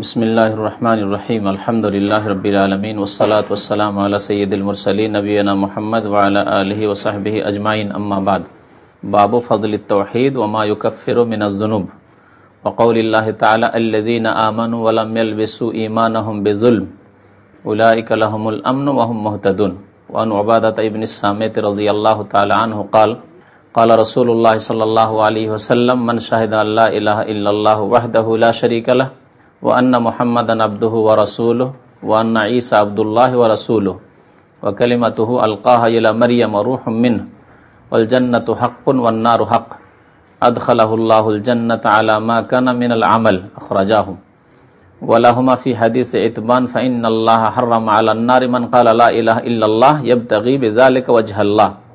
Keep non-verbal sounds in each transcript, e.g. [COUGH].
بسم اللہ الرحمن الرحیم، الحمد للہ رب العالمین وسلاۃ والسلام علی سید المرسلین، نبینا محمد وعلی علیہ وصحب اجمعین، اما بعد. باب فضل التوحید وما یکفر من الذنوب. وقول اللہ تعالی، الذین آمنوا ولم یلبسوا ایمانهم بظلم اولئک لهم الامن وهم مهتدون. وعن عبادة ابن السامت رضی اللہ تعالی عنہ قال قال رسول اللہ صلی اللہ علیہ وسلم، من شہد اللہ الہ الا اللہ وحدہ لا شریک لہ لا شريك له وأن محمدا عبده ورسوله وأن عيسى عبد الله ورسوله وكلمته ألقاها إلى مريم روح منه والجنة حق والنار حق أدخله الله الجنة على ما كان من العمل أخرجاه ولهما في حديث عتبان فإن الله حرم على النار من قال لا إله إلا الله يبتغي بذلك وجه الله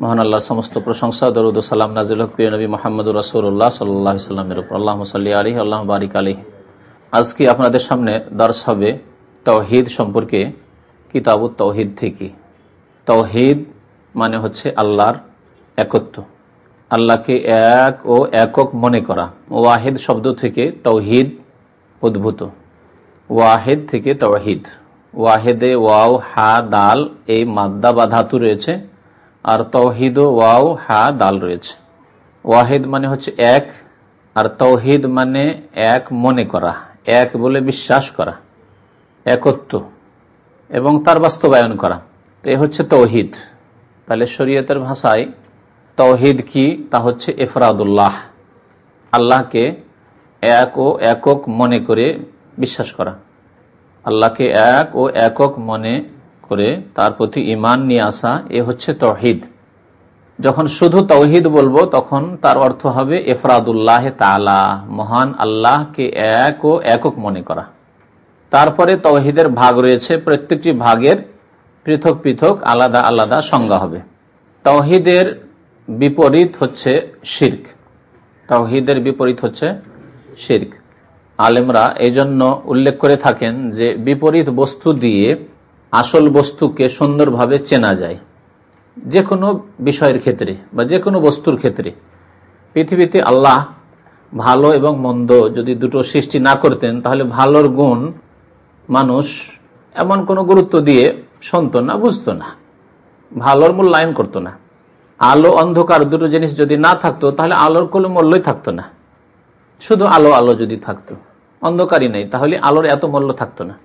মহান আল্লাহর সমস্ত প্রশংসা দরুদ সালাম নাজিল হক প্রিয় নবী মোহাম্মদ রসুল্লাহ সাল্লাহ সাল্লামের উপর আল্লাহ সাল্লি আলী আল্লাহ বারিক আলী আজকে আপনাদের সামনে দর্শ হবে তৌহিদ সম্পর্কে কিতাবুত তৌহিদ থেকে। তৌহিদ মানে হচ্ছে আল্লাহর একত্ব। আল্লাহকে এক ও একক মনে করা। ওয়াহেদ শব্দ থেকে তৌহিদ উদ্ভূত। ওয়াহেদ থেকে তৌহিদ। ওয়াহেদে ওয়াও, হা, দাল এই মাদ্দা বা ধাতু রয়েছে আর তৌহিদ ওয়াও, হা, দাল রয়েছে। ওয়াহেদ মানে হচ্ছে এক আর তৌহিদ মানে এক মনে করা এক বলে বিশ্বাস করা, একত্ব এবং তার বাস্তবায়ন করা। তো এ হচ্ছে তৌহিদ। তাহলে শরীয়তের ভাষায় তৌহিদ কি? তা হচ্ছে এফরাদুল্লাহ। আল্লাহকে এক ও একক মনে করে বিশ্বাস করা। আল্লাহকে এক ও একক মনে করে তার প্রতি ইমান নিয়ে আসা, এ হচ্ছে তৌহিদ। যখন শুধু তৌহিদ বলব, তখন তার অর্থ হবে এফরাদুল্লাহ তালা মহান আল্লাহকে এক ও একক মনে করা। তারপরে তৌহিদের ভাগ রয়েছে, প্রত্যেকটি ভাগের পৃথক পৃথক আলাদা আলাদা সংজ্ঞা হবে। তৌহিদের বিপরীত হচ্ছে শির্ক। তৌহিদের বিপরীত হচ্ছে শির্ক। আলেমরা এই জন্য উল্লেখ করে থাকেন যে বিপরীত বস্তু দিয়ে আসল বস্তুকে সুন্দরভাবে চেনা যায়। যে কোনো বিষয়ের ক্ষেত্রে বা যে কোনো বস্তুর ক্ষেত্রে পৃথিবীতে আল্লাহ ভালো এবং মন্দ যদি দুটো সৃষ্টি না করতেন, তাহলে ভালোর গুণ মানুষ এমন কোনো গুরুত্ব দিয়ে শুনত না, বুঝতো না। ভালোর মূল্যায়ন করতো না। আলো, অন্ধকার দুটো জিনিস যদি না থাকতো, তাহলে আলোর কোনো মূল্যই থাকতো না। শুধু আলো আলো যদি থাকতো, অন্ধকারই নেই, তাহলে আলোর এত মূল্য থাকতো না।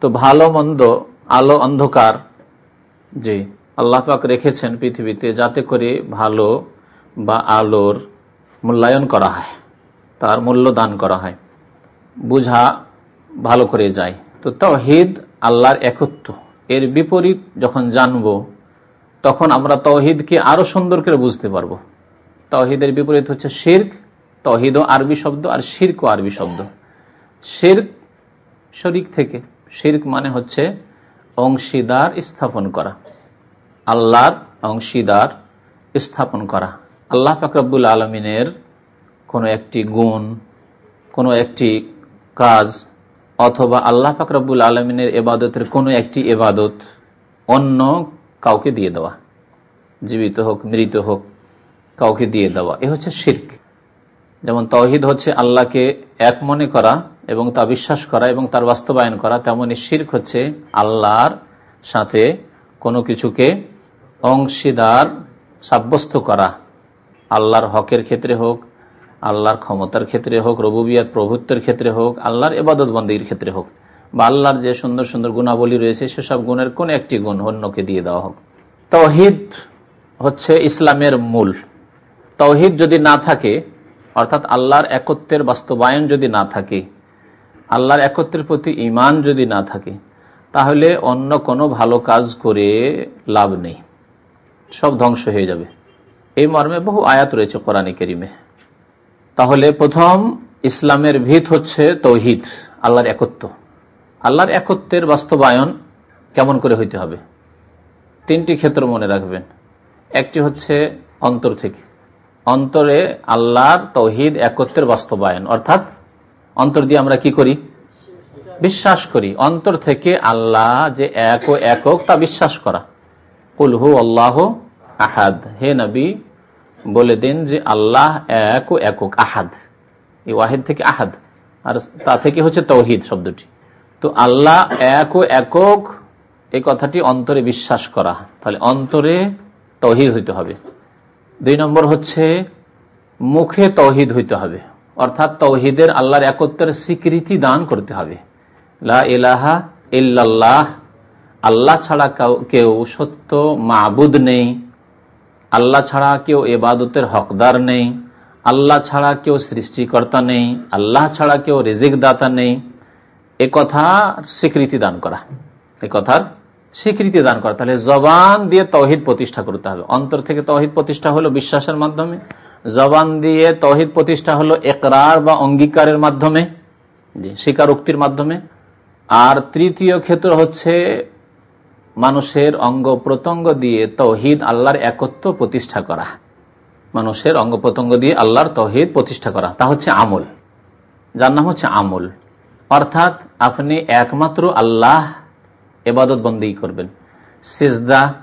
তো ভালো, মন্দ, আলো, অন্ধকার, যে আল্লাহ পাক রেখেছেন পৃথিবীতে যাতে করে ভালো বা আলোর মূল্যায়ন করা হয়, তার মূল্য দান করা হয়, বুঝা ভালো করে যায়। তো তহিদ আল্লাহর একত্ব। এর বিপরীত যখন জানব, তখন আমরা তহিদকে আরও সুন্দর করে বুঝতে পারব। তহিদের বিপরীত হচ্ছে শির্ক তহিদ আরবি শব্দ আর শির্ক আরবি শব্দ। শির্ক শরিক থেকে, শির্ক মানে হচ্ছে অংশীদার স্থাপন করা। আল্লাহর অংশীদার স্থাপন করা। আল্লাহ ফাকরাবুল আলমিনের কোনো একটি গুণ, কোনো একটি কাজ অথবা আল্লাহ ফাকরাবুল আলমিনের এবাদতের কোনো একটি এবাদত অন্য কাউকে দিয়ে দেওয়া। জীবিত হোক, মৃত হোক, কাউকে দিয়ে দেওয়া। এ হচ্ছে শির্ক। যেমন তহিদ হচ্ছে আল্লাহকে এক মনে করা এবং তা বিশ্বাস করা এবং তার বাস্তবায়ন করা, তেমনি শির্ক হচ্ছে আল্লাহর সাথে কোনো কিছুকে অংশীদার সাব্যস্ত করা। আল্লাহর হকের ক্ষেত্রে হোক, আল্লাহর ক্ষমতার ক্ষেত্রে হোক রবুবিয়ার প্রভুত্বের ক্ষেত্রে হোক, আল্লাহর এবাদত বন্দীর ক্ষেত্রে হোক, বা আল্লাহর যে সুন্দর সুন্দর গুণাবলী রয়েছে, সেসব গুণের কোন একটি গুণ অন্যকে দিয়ে দেওয়া হোক। তহিদ হচ্ছে ইসলামের মূল। তহিদ যদি না থাকে, অর্থাৎ আল্লাহর একত্বের বাস্তবায়ন যদি না থাকে, আল্লাহর একত্রের প্রতি ইমান যদি না থাকে, তাহলে অন্য কোনো ভালো কাজ করে লাভ নেই। সব ধ্বংস হয়ে যাবে। এই মর্মে বহু আয়াত রয়েছে কোরআন কেরিমে। তাহলে প্রথম ইসলামের ভিত হচ্ছে তৌহিদ, আল্লাহর একত্ব। আল্লাহর একত্বের বাস্তবায়ন কেমন করে হইতে হবে? তিনটি ক্ষেত্র মনে রাখবেন। একটি হচ্ছে অন্তর থেকে। অন্তরে আল্লাহর তৌহিদ একত্রের বাস্তবায়ন। অর্থাৎ অন্তর দিয়ে আমরা কি করি? বিশ্বাস করি। অন্তর থেকে আল্লাহ যে এক ও একক, তা বিশ্বাস করা। কুলহু আল্লাহ আহাদ। হে নবী, বলে দিন যে আল্লাহ এক ও একক, আহাদ। এই থেকে আহাদ। আর তা থেকে হচ্ছে তৌহিদ শব্দটি। তো আল্লাহ এক ও একক, এই কথাটি অন্তরে বিশ্বাস করা। তাহলে অন্তরে তহিদ হইতে হবে। দুই নম্বর হচ্ছে, মুখে তহিদ হইতে হবে। অর্থাৎ তৌহিদের আল্লাহর একত্রের স্বীকৃতি দান করতে হবে। লা ইলাহা ইল্লাল্লাহ আল্লাহ ছাড়া কেউ সত্য মাবুদ নেই। আল্লাহ ছাড়া কেউ এবাদতের হকদার নেই। আল্লাহ ছাড়া কেউ সৃষ্টিকর্তা নেই। আল্লাহ ছাড়া কেউ রেজিক দাতা নেই। এ কথার স্বীকৃতি দান করা। এ কথার স্বীকৃতি দান করা। তাহলে জবান দিয়ে তহিদ প্রতিষ্ঠা করতে হবে। অন্তর থেকে তহিদ প্রতিষ্ঠা হলো বিশ্বাসের মাধ্যমে। জবান দিয়ে তহিদ প্রতিষ্ঠা হলো একরার বা অঙ্গীকারের মাধ্যমে স্বীকারোক্তির মাধ্যমে। আর তৃতীয় ক্ষেত্র হচ্ছে মানুষের অঙ্গ প্রত্যঙ্গ দিয়ে তহিদ আল্লাহর একত্ব প্রতিষ্ঠা করা। মানুষের অঙ্গ প্রত্যঙ্গ দিয়ে আল্লাহর তহিদ প্রতিষ্ঠা করা। তা হচ্ছে আমল। যার নাম হচ্ছে আমল। অর্থাৎ আপনি একমাত্র আল্লাহ এবাদত বন্দী করবেন। সিজদা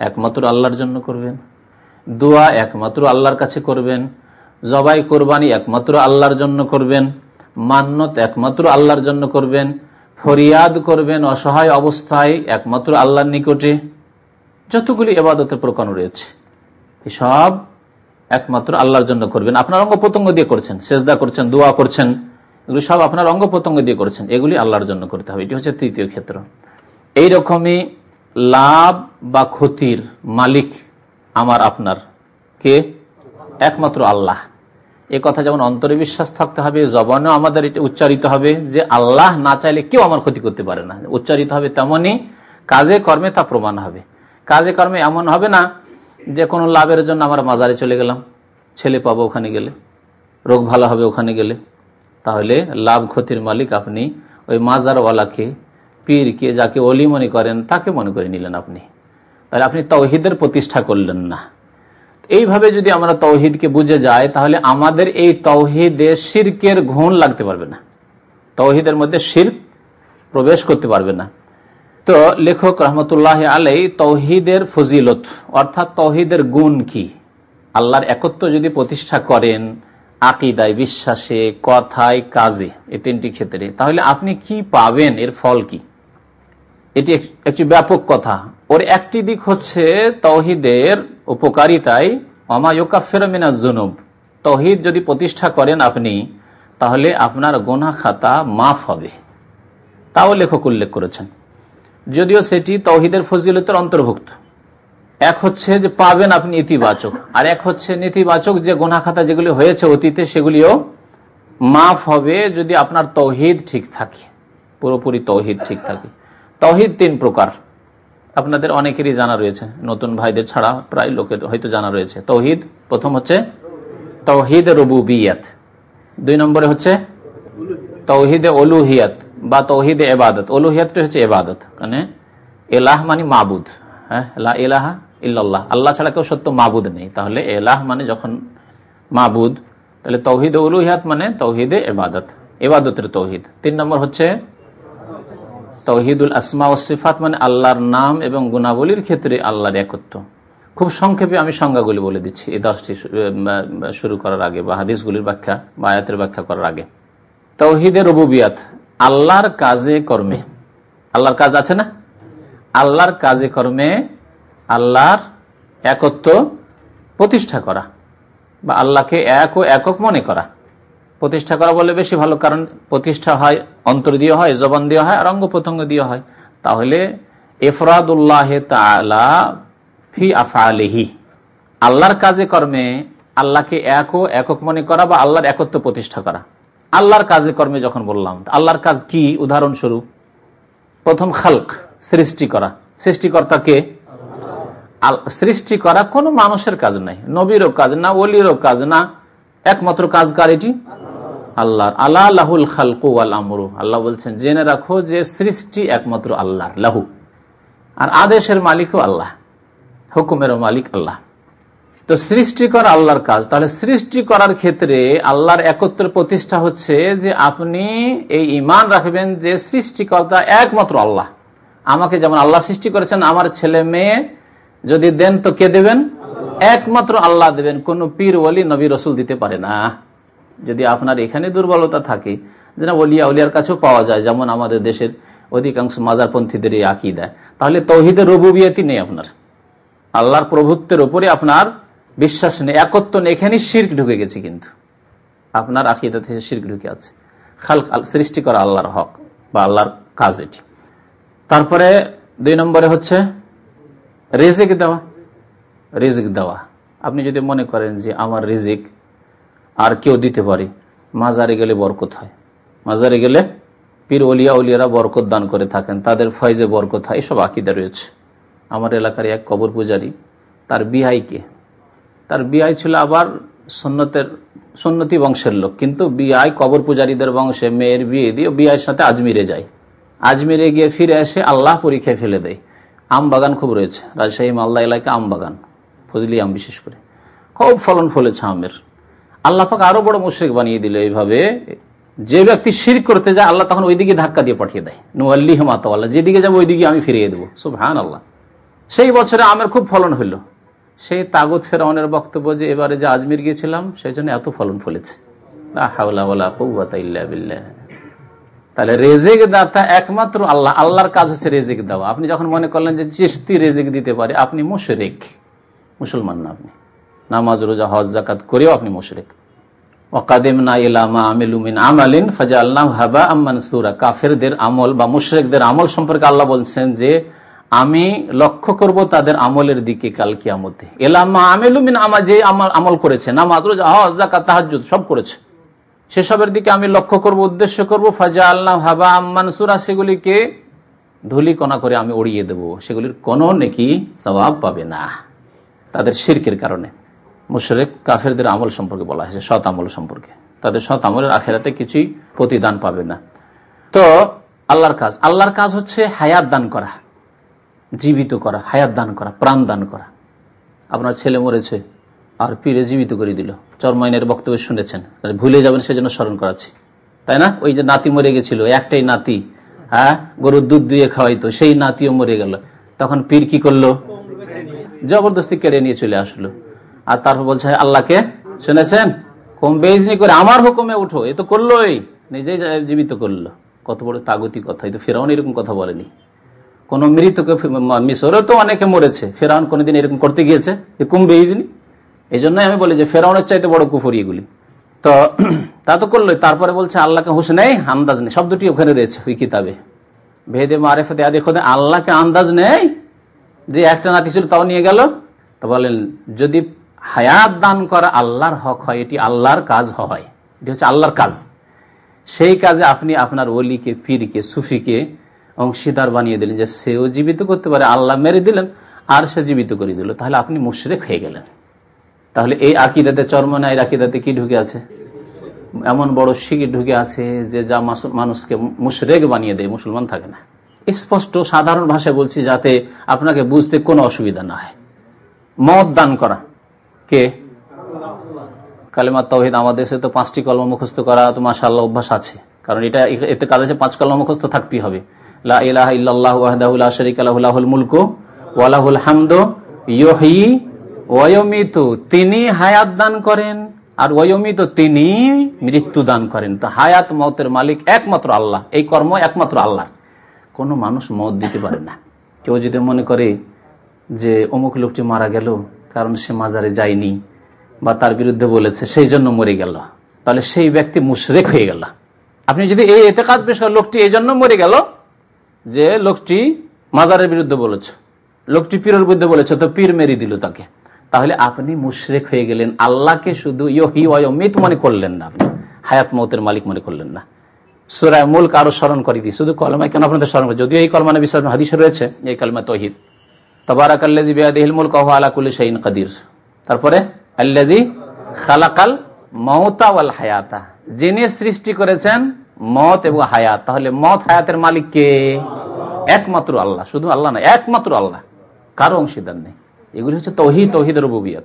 একমাত্র আল্লাহর জন্য করবেন। দোয়া একমাত্র আল্লাহর কাছে করবেন। জবাই কোরবানি একমাত্র আল্লাহর জন্য করবেন। মান্নত একমাত্র আল্লাহর জন্য করবেন। ফরিয়াদ করবেন অসহায় অবস্থায় একমাত্র আল্লাহর নিকটে। যতগুলি এবাদতের প্রকার রয়েছে সব একমাত্র আল্লাহর জন্য করবেন। আপনার অঙ্গ প্রত্যঙ্গ দিয়ে করছেন, সেজদা করছেন, দোয়া করছেন, এগুলি সব আপনার অঙ্গ প্রত্যঙ্গ দিয়ে করছেন, এগুলি আল্লাহর জন্য করতে হবে। এটি হচ্ছে তৃতীয় ক্ষেত্র। এই রকমই লাভ বা ক্ষতির মালিক আমার আপনার কে? একমাত্র আল্লাহ। এ কথা যেমন অন্তরে বিশ্বাস থাকতে হবে, জবানেও আমাদের এটা উচ্চারিত হবে যে আল্লাহ না চাইলে কেউ আমার ক্ষতি করতে পারে না। উচ্চারিত হবে তেমনই, কাজে কর্মে তা প্রমাণ হবে। কাজে কর্মে এমন হবে না যে কোনো লাভের জন্য আমরা মাজারে চলে গেলাম, ছেলে পাবো ওখানে গেলে, রোগ ভালো হবে ওখানে গেলে। তাহলে লাভ ক্ষতির মালিক আপনি, ওই মাজারওয়ালাকে, পীরকে যাকে অলি মনে করেন, তাকে মনে করে নিলেন আপনি। তাহলে আপনি তৌহিদের প্রতিষ্ঠা করলেন না। এইভাবে যদি আমরা তৌহিদকে বুঝে যাই, তাহলে আমাদের এই তৌহিদে শির্কের ঘুণ লাগতে পারবে না। তৌহিদের মধ্যে শির্ক প্রবেশ করতে পারবে না। তো লেখক রহমতুল্লাহ আলাই, তৌহিদের ফজিলত, অর্থাৎ তৌহিদের গুণ কি? আল্লাহর একত্র যদি প্রতিষ্ঠা করেন, আকিদায় বিশ্বাসে, কথায় কাজে, এই তিনটি ক্ষেত্রে, তাহলে আপনি কি পাবেন? এর ফল কি? এটি একটি ব্যাপক কথা। ওর একটি দিক হচ্ছে তৌহিদের উপকারিতায় অমায়কা ফেরমিনা জুনুব তহিদ যদি প্রতিষ্ঠা করেন আপনি, তাহলে আপনার গোনা খাতা মাফ হবে। তাও লেখক উল্লেখ করেছেন। যদিও সেটি তহিদের ফজিলতের অন্তর্ভুক্ত। এক হচ্ছে যে পাবেন আপনি ইতিবাচক, আর এক হচ্ছে নেতিবাচক যে গোনা খাতা যেগুলি হয়েছে অতীতে, সেগুলিও মাফ হবে যদি আপনার তহিদ ঠিক থাকে। পুরোপুরি তহিদ ঠিক থাকে। তহিদ তিন প্রকার। আপনাদের অনেকেরই জানা রয়েছে। নতুন ভাইদের ছাড়া প্রায় লোকের হয়তো জানা রয়েছে। তৌহিদ, প্রথম হচ্ছে তৌহিদ রবুবিয়াত। দুই নম্বরে হচ্ছে তৌহিদে অলুহিয়াত বা তৌহিদে এবাদত। অলুহিয়াতটা হচ্ছে এবাদত। মানে এলাহ মানে মাবুদ। হ্যাঁ এলাহা ইল্লাল্লাহ। আল্লাহ ছাড়া কেউ সত্য মাবুদ নেই। তাহলে এলাহ মানে যখন মাবুদ, তাহলে তৌহিদ উলুহিয়াত মানে তৌহিদে এবাদত। এবাদতের তৌহিদ। তিন নম্বর হচ্ছে তৌহিদুল আসমা ও সিফাত মানে আল্লাহর নাম এবং গুণাবলীর ক্ষেত্রে আল্লাহর একত্র খুব সংক্ষেপে আমি সংজ্ঞাগুলি বলে দিচ্ছি এই দশটি শুরু করার আগে বা হাদিসগুলির ব্যাখ্যা বা আয়াতের ব্যাখ্যা করার আগে। তৌহিদের রবুবিয়াত, আল্লাহর কাজে কর্মে। আল্লাহর কাজ আছে না? আল্লাহর কাজে কর্মে আল্লাহর একত্র প্রতিষ্ঠা করা বা আল্লাহকে এক ও একক মনে করা। প্রতিষ্ঠা করা বলে বেশি ভালো, কারণ প্রতিষ্ঠা হয়, অন্তর দিয়ে হয়, জবান দিয়ে হয়, আর অঙ্গ প্রত্যঙ্গ দিয়ে হয়। তাহলে এফরাদুল্লাহ ফি আফালিহি আল্লাহর কাজে কর্মে আল্লাহকে এক ও একক মনে করা বা আল্লাহর একত্র প্রতিষ্ঠা করা। আল্লাহর কাজে কর্মে যখন বললাম আল্লাহর কাজ কি? উদাহরণস্বরূপ, প্রথম খালক, সৃষ্টি করা। সৃষ্টিকর্তা কে? সৃষ্টি করা কোনো মানুষের কাজ নাই, নবীরও কাজ না, ওলিরও কাজ না, একমাত্র কাজকার এটি? আল্লাহ লাহুল খালকু আল আমরু। আল্লাহ বলছেন, জেনে রাখো যে সৃষ্টি একমাত্র লাহু। আর আদেশের মালিকও আল্লাহ মালিক আল্লাহ। তো সৃষ্টি করা আল্লাহর কাজ। তাহলে সৃষ্টি করার ক্ষেত্রে আল্লাহর একত্র প্রতিষ্ঠা হচ্ছে যে আপনি এই ইমান রাখবেন যে সৃষ্টিকর্তা একমাত্র আল্লাহ। আমাকে যেমন আল্লাহ সৃষ্টি করেছেন, আমার ছেলে মেয়ে যদি দেন তো কে দেবেন? একমাত্র আল্লাহ দেবেন। কোন পীর, ওলি, নবী, রসুল দিতে পারে না। যদি আপনার এখানে দুর্বলতা থাকে, যেন অলিয়া উলিয়ার কাছেও পাওয়া যায়, যেমন আমাদের দেশের অধিকাংশ মাজারপন্থীদের এই আঁকি দেয় তাহলে তৌহিদের রবুবিয়াতি নেই আপনার। আল্লাহর প্রভুত্বের উপরে আপনার বিশ্বাস নেই। একত্র নেই। এখানেই শির্ক ঢুকে গেছে কিন্তু। আপনার আকিদা থেকে শির্ক ঢুকে আছে। খাল সৃষ্টি করা আল্লাহর হক বা আল্লাহর কাজ এটি। তারপরে দুই নম্বরে হচ্ছে রেজেক দেওয়া। রিজিক দেওয়া। আপনি যদি মনে করেন যে আমার রিজিক আর কেউ দিতে পারে। মাজারে গেলে বরকত হয়। মাজারে গেলে পীর অলিয়া উলিয়ারা বরকত দান করে থাকেন, তাদের ফয়জে বরকত হয়, এসব আকিদা রয়েছে। আমার এলাকার এক কবর পূজারী, তার বিহাইকে তার বিআই ছিল আবার সন্ন্যতের সন্ন্যতি বংশের লোক, কিন্তু বিআই কবর পূজারীদের বংশে মেয়ের বিয়ে দিয়ে বিআইয়ের সাথে আজমিরে যায়। আজমিরে গিয়ে ফিরে এসে আল্লাহ পরীক্ষায় ফেলে দেয়। আম বাগান খুব রয়েছে, রাজশাহী মালদা এলাকায় আম বাগান, ফজলি আম বিশেষ করে। খুব ফলন ফলেছে আমের। আল্লাহ পাক আরও বড় মুশ্রিক বানিয়ে দিল এইভাবে। যে ব্যক্তি শির করতে যায়, আল্লাহ তখন ওইদিকে ধাক্কা দিয়ে পাঠিয়ে দেয়। নুয়াল্লিহ মাতাল্লাহ যেদিকে যাব ওইদিকে আমি ফিরিয়ে দেবো। সব আল্লাহ সেই বছরে আমের খুব ফলন হইল। সেই তাগত ফেরাউনের বক্তব্য যে, এবারে যে আজমির গিয়েছিলাম সেই জন্য এত ফলন ফলেছে। তাহলে রেজেক দাতা একমাত্র আল্লাহ। আল্লাহর কাজ হচ্ছে রেজেক দেওয়া। আপনি যখন মনে করলেন যে চিস্তি রেজেক দিতে পারে, আপনি মুশরেক। মুসলমান না আপনি। নামাজ, রোজা, হজ জাকাত করেও আপনি মুশরেক। কাফেরদের আমল বা মুশরেকদের আমল সম্পর্কে আল্লাহ বলছেন যে, আমি লক্ষ্য করব তাদের আমলের দিকে এলামা আমেলুমিন আমা যে আমল করেছে, নামাজ হজ জাকাত সব করেছে। সেসবের দিকে আমি লক্ষ্য করব, উদ্দেশ্য করব ফাজা আল্লাহ হাবা আম্মানসুরা সেগুলিকে ধুলিকণা করে আমি উড়িয়ে দেব। সেগুলির কোন নেকি স্বভাব পাবে না। তাদের শির্কের কারণে। মুশরেক কাফেরদের আমল সম্পর্কে বলা হয়েছে, সৎ আমল সম্পর্কে। তাদের সৎ আমলের আখেরাতে কিছুই প্রতিদান পাবে না। তো, আল্লাহর কাজ। আল্লাহর কাজ হচ্ছে হায়াত দান করা, জীবিত করা, হায়াত দান করা, প্রাণ দান করা। আপনার ছেলে মরেছে, আর পীরে জীবিত করে দিল। চরমাইনের বক্তব্য শুনেছেন ভুলে যাবেন সেজন্য স্মরণ করাচ্ছি। তাই না? ওই যে নাতি মরে গেছিল, একটাই নাতি হ্যাঁ? গরুর দুধ দিয়ে খাওয়াইতো, সেই নাতিও মরে গেল। তখন পীর কি করল? জবরদস্তি কেড়ে নিয়ে চলে আসলো। আর তারপর বলছে, আল্লাহকে শুনেছেন? কম বেজনি করে আমার হুকুমে উঠো, এ তো করলোই। নিজেই জীবিত করল। কত বড় তাগতি কথা, এই তো ফেরাউন এরকম কথা বলেনি। কোন মৃতকে মিশরে তো অনেকে মরেছে। ফেরাউন কোনদিন এরকম করতে গিয়েছে? কম বেজনি এই জন্যই আমি বলি যে, ফেরাউনের চাইতে বড় কুফুরি এগুলি। তো [CLEARS THROAT] তা তো করলোই। তারপরে বলছে, আল্লাহকে হুস নেই, আন্দাজ নেই। শব্দটি ওখানে রয়েছে ওই কিতাবে। ভেদে, মারেফতে আদি খোদে আল্লাহকে আন্দাজ নেই যে, একটা নাতি ছিল তাও নিয়ে গেল। তো বলেন, যদি হায়াত দান করা আল্লাহর হক হয়, এটি আল্লাহর কাজ হয়। এটি হচ্ছে আল্লাহর কাজ। সেই কাজে আপনি আপনার অলিকে পীরকে, সুফিকে অংশীদার বানিয়ে দিলেন যে সেও জীবিত করতে পারে, আল্লাহ মেরে দিলেন, আর সে জীবিত করে দিল। তাহলে আপনি মুশরেক হয়ে গেলেন। তাহলে এই আকিদাতে চর্মনায়ের আকিদাতে কি ঢুকে আছে? এমন বড় শিগি ঢুকে আছে যে যা মানুষকে মুশরেক বানিয়ে দেয়, মুসলমান থাকে না। স্পষ্ট, সাধারণ ভাষায় বলছি যাতে আপনাকে বুঝতে কোনো অসুবিধা না হয়। মত দান করা। কে? কালেমা তহিদ আমাদের দেশে তো পাঁচটি কলম মুখস্থ করা তো মাসাল্লাহ অভ্যাস আছে। কারণ এটা এতে কাজ পাঁচ কলম মুখস্থ থাকতেই হবে। তিনি হায়াত দান করেন আর ওয়মিত তিনি মৃত্যু দান করেন। তো হায়াত মতের মালিক একমাত্র আল্লাহ। এই কর্ম একমাত্র আল্লাহ কোন মানুষ মত দিতে পারে না। কেউ যদি মনে করে যে অমুক লোকটি মারা গেল কারণ সে মাজারে যায়নি বা তার বিরুদ্ধে বলেছে, সেই জন্য মরে গেল। তাহলে সেই ব্যক্তি মুশরেক হয়ে গেল। আপনি যদি এই এতে কাজ পেশ লোকটি এই জন্য মরে গেল যে লোকটি মাজারের বিরুদ্ধে বলেছে, লোকটি পীরের বিরুদ্ধে বলেছে, তো পীর মেরে দিল তাকে। তাহলে আপনি মুশরেক হয়ে গেলেন। আল্লাহকে শুধু ইহি মনে করলেন না আপনি। হায়াত মতের মালিক মনে করলেন না। সুরায় মূল কারও স্মরণ করে দিই। শুধু কলমায় কেন আপনাদের স্মরণ করে? যদিও এই কলমানে বিশ্বাস হাদিসে রয়েছে, এই কলমা তহিদ। তারপরে যিনি সৃষ্টি করেছেন মত এবং হায়াত। তাহলে মত হায়াতের মালিক কে? একমাত্র আল্লাহ। শুধু আল্লাহ একমাত্র আল্লাহ। কারও অংশীদার নেই। এগুলি হচ্ছে তহিদ তহিদ রবুবিয়ত।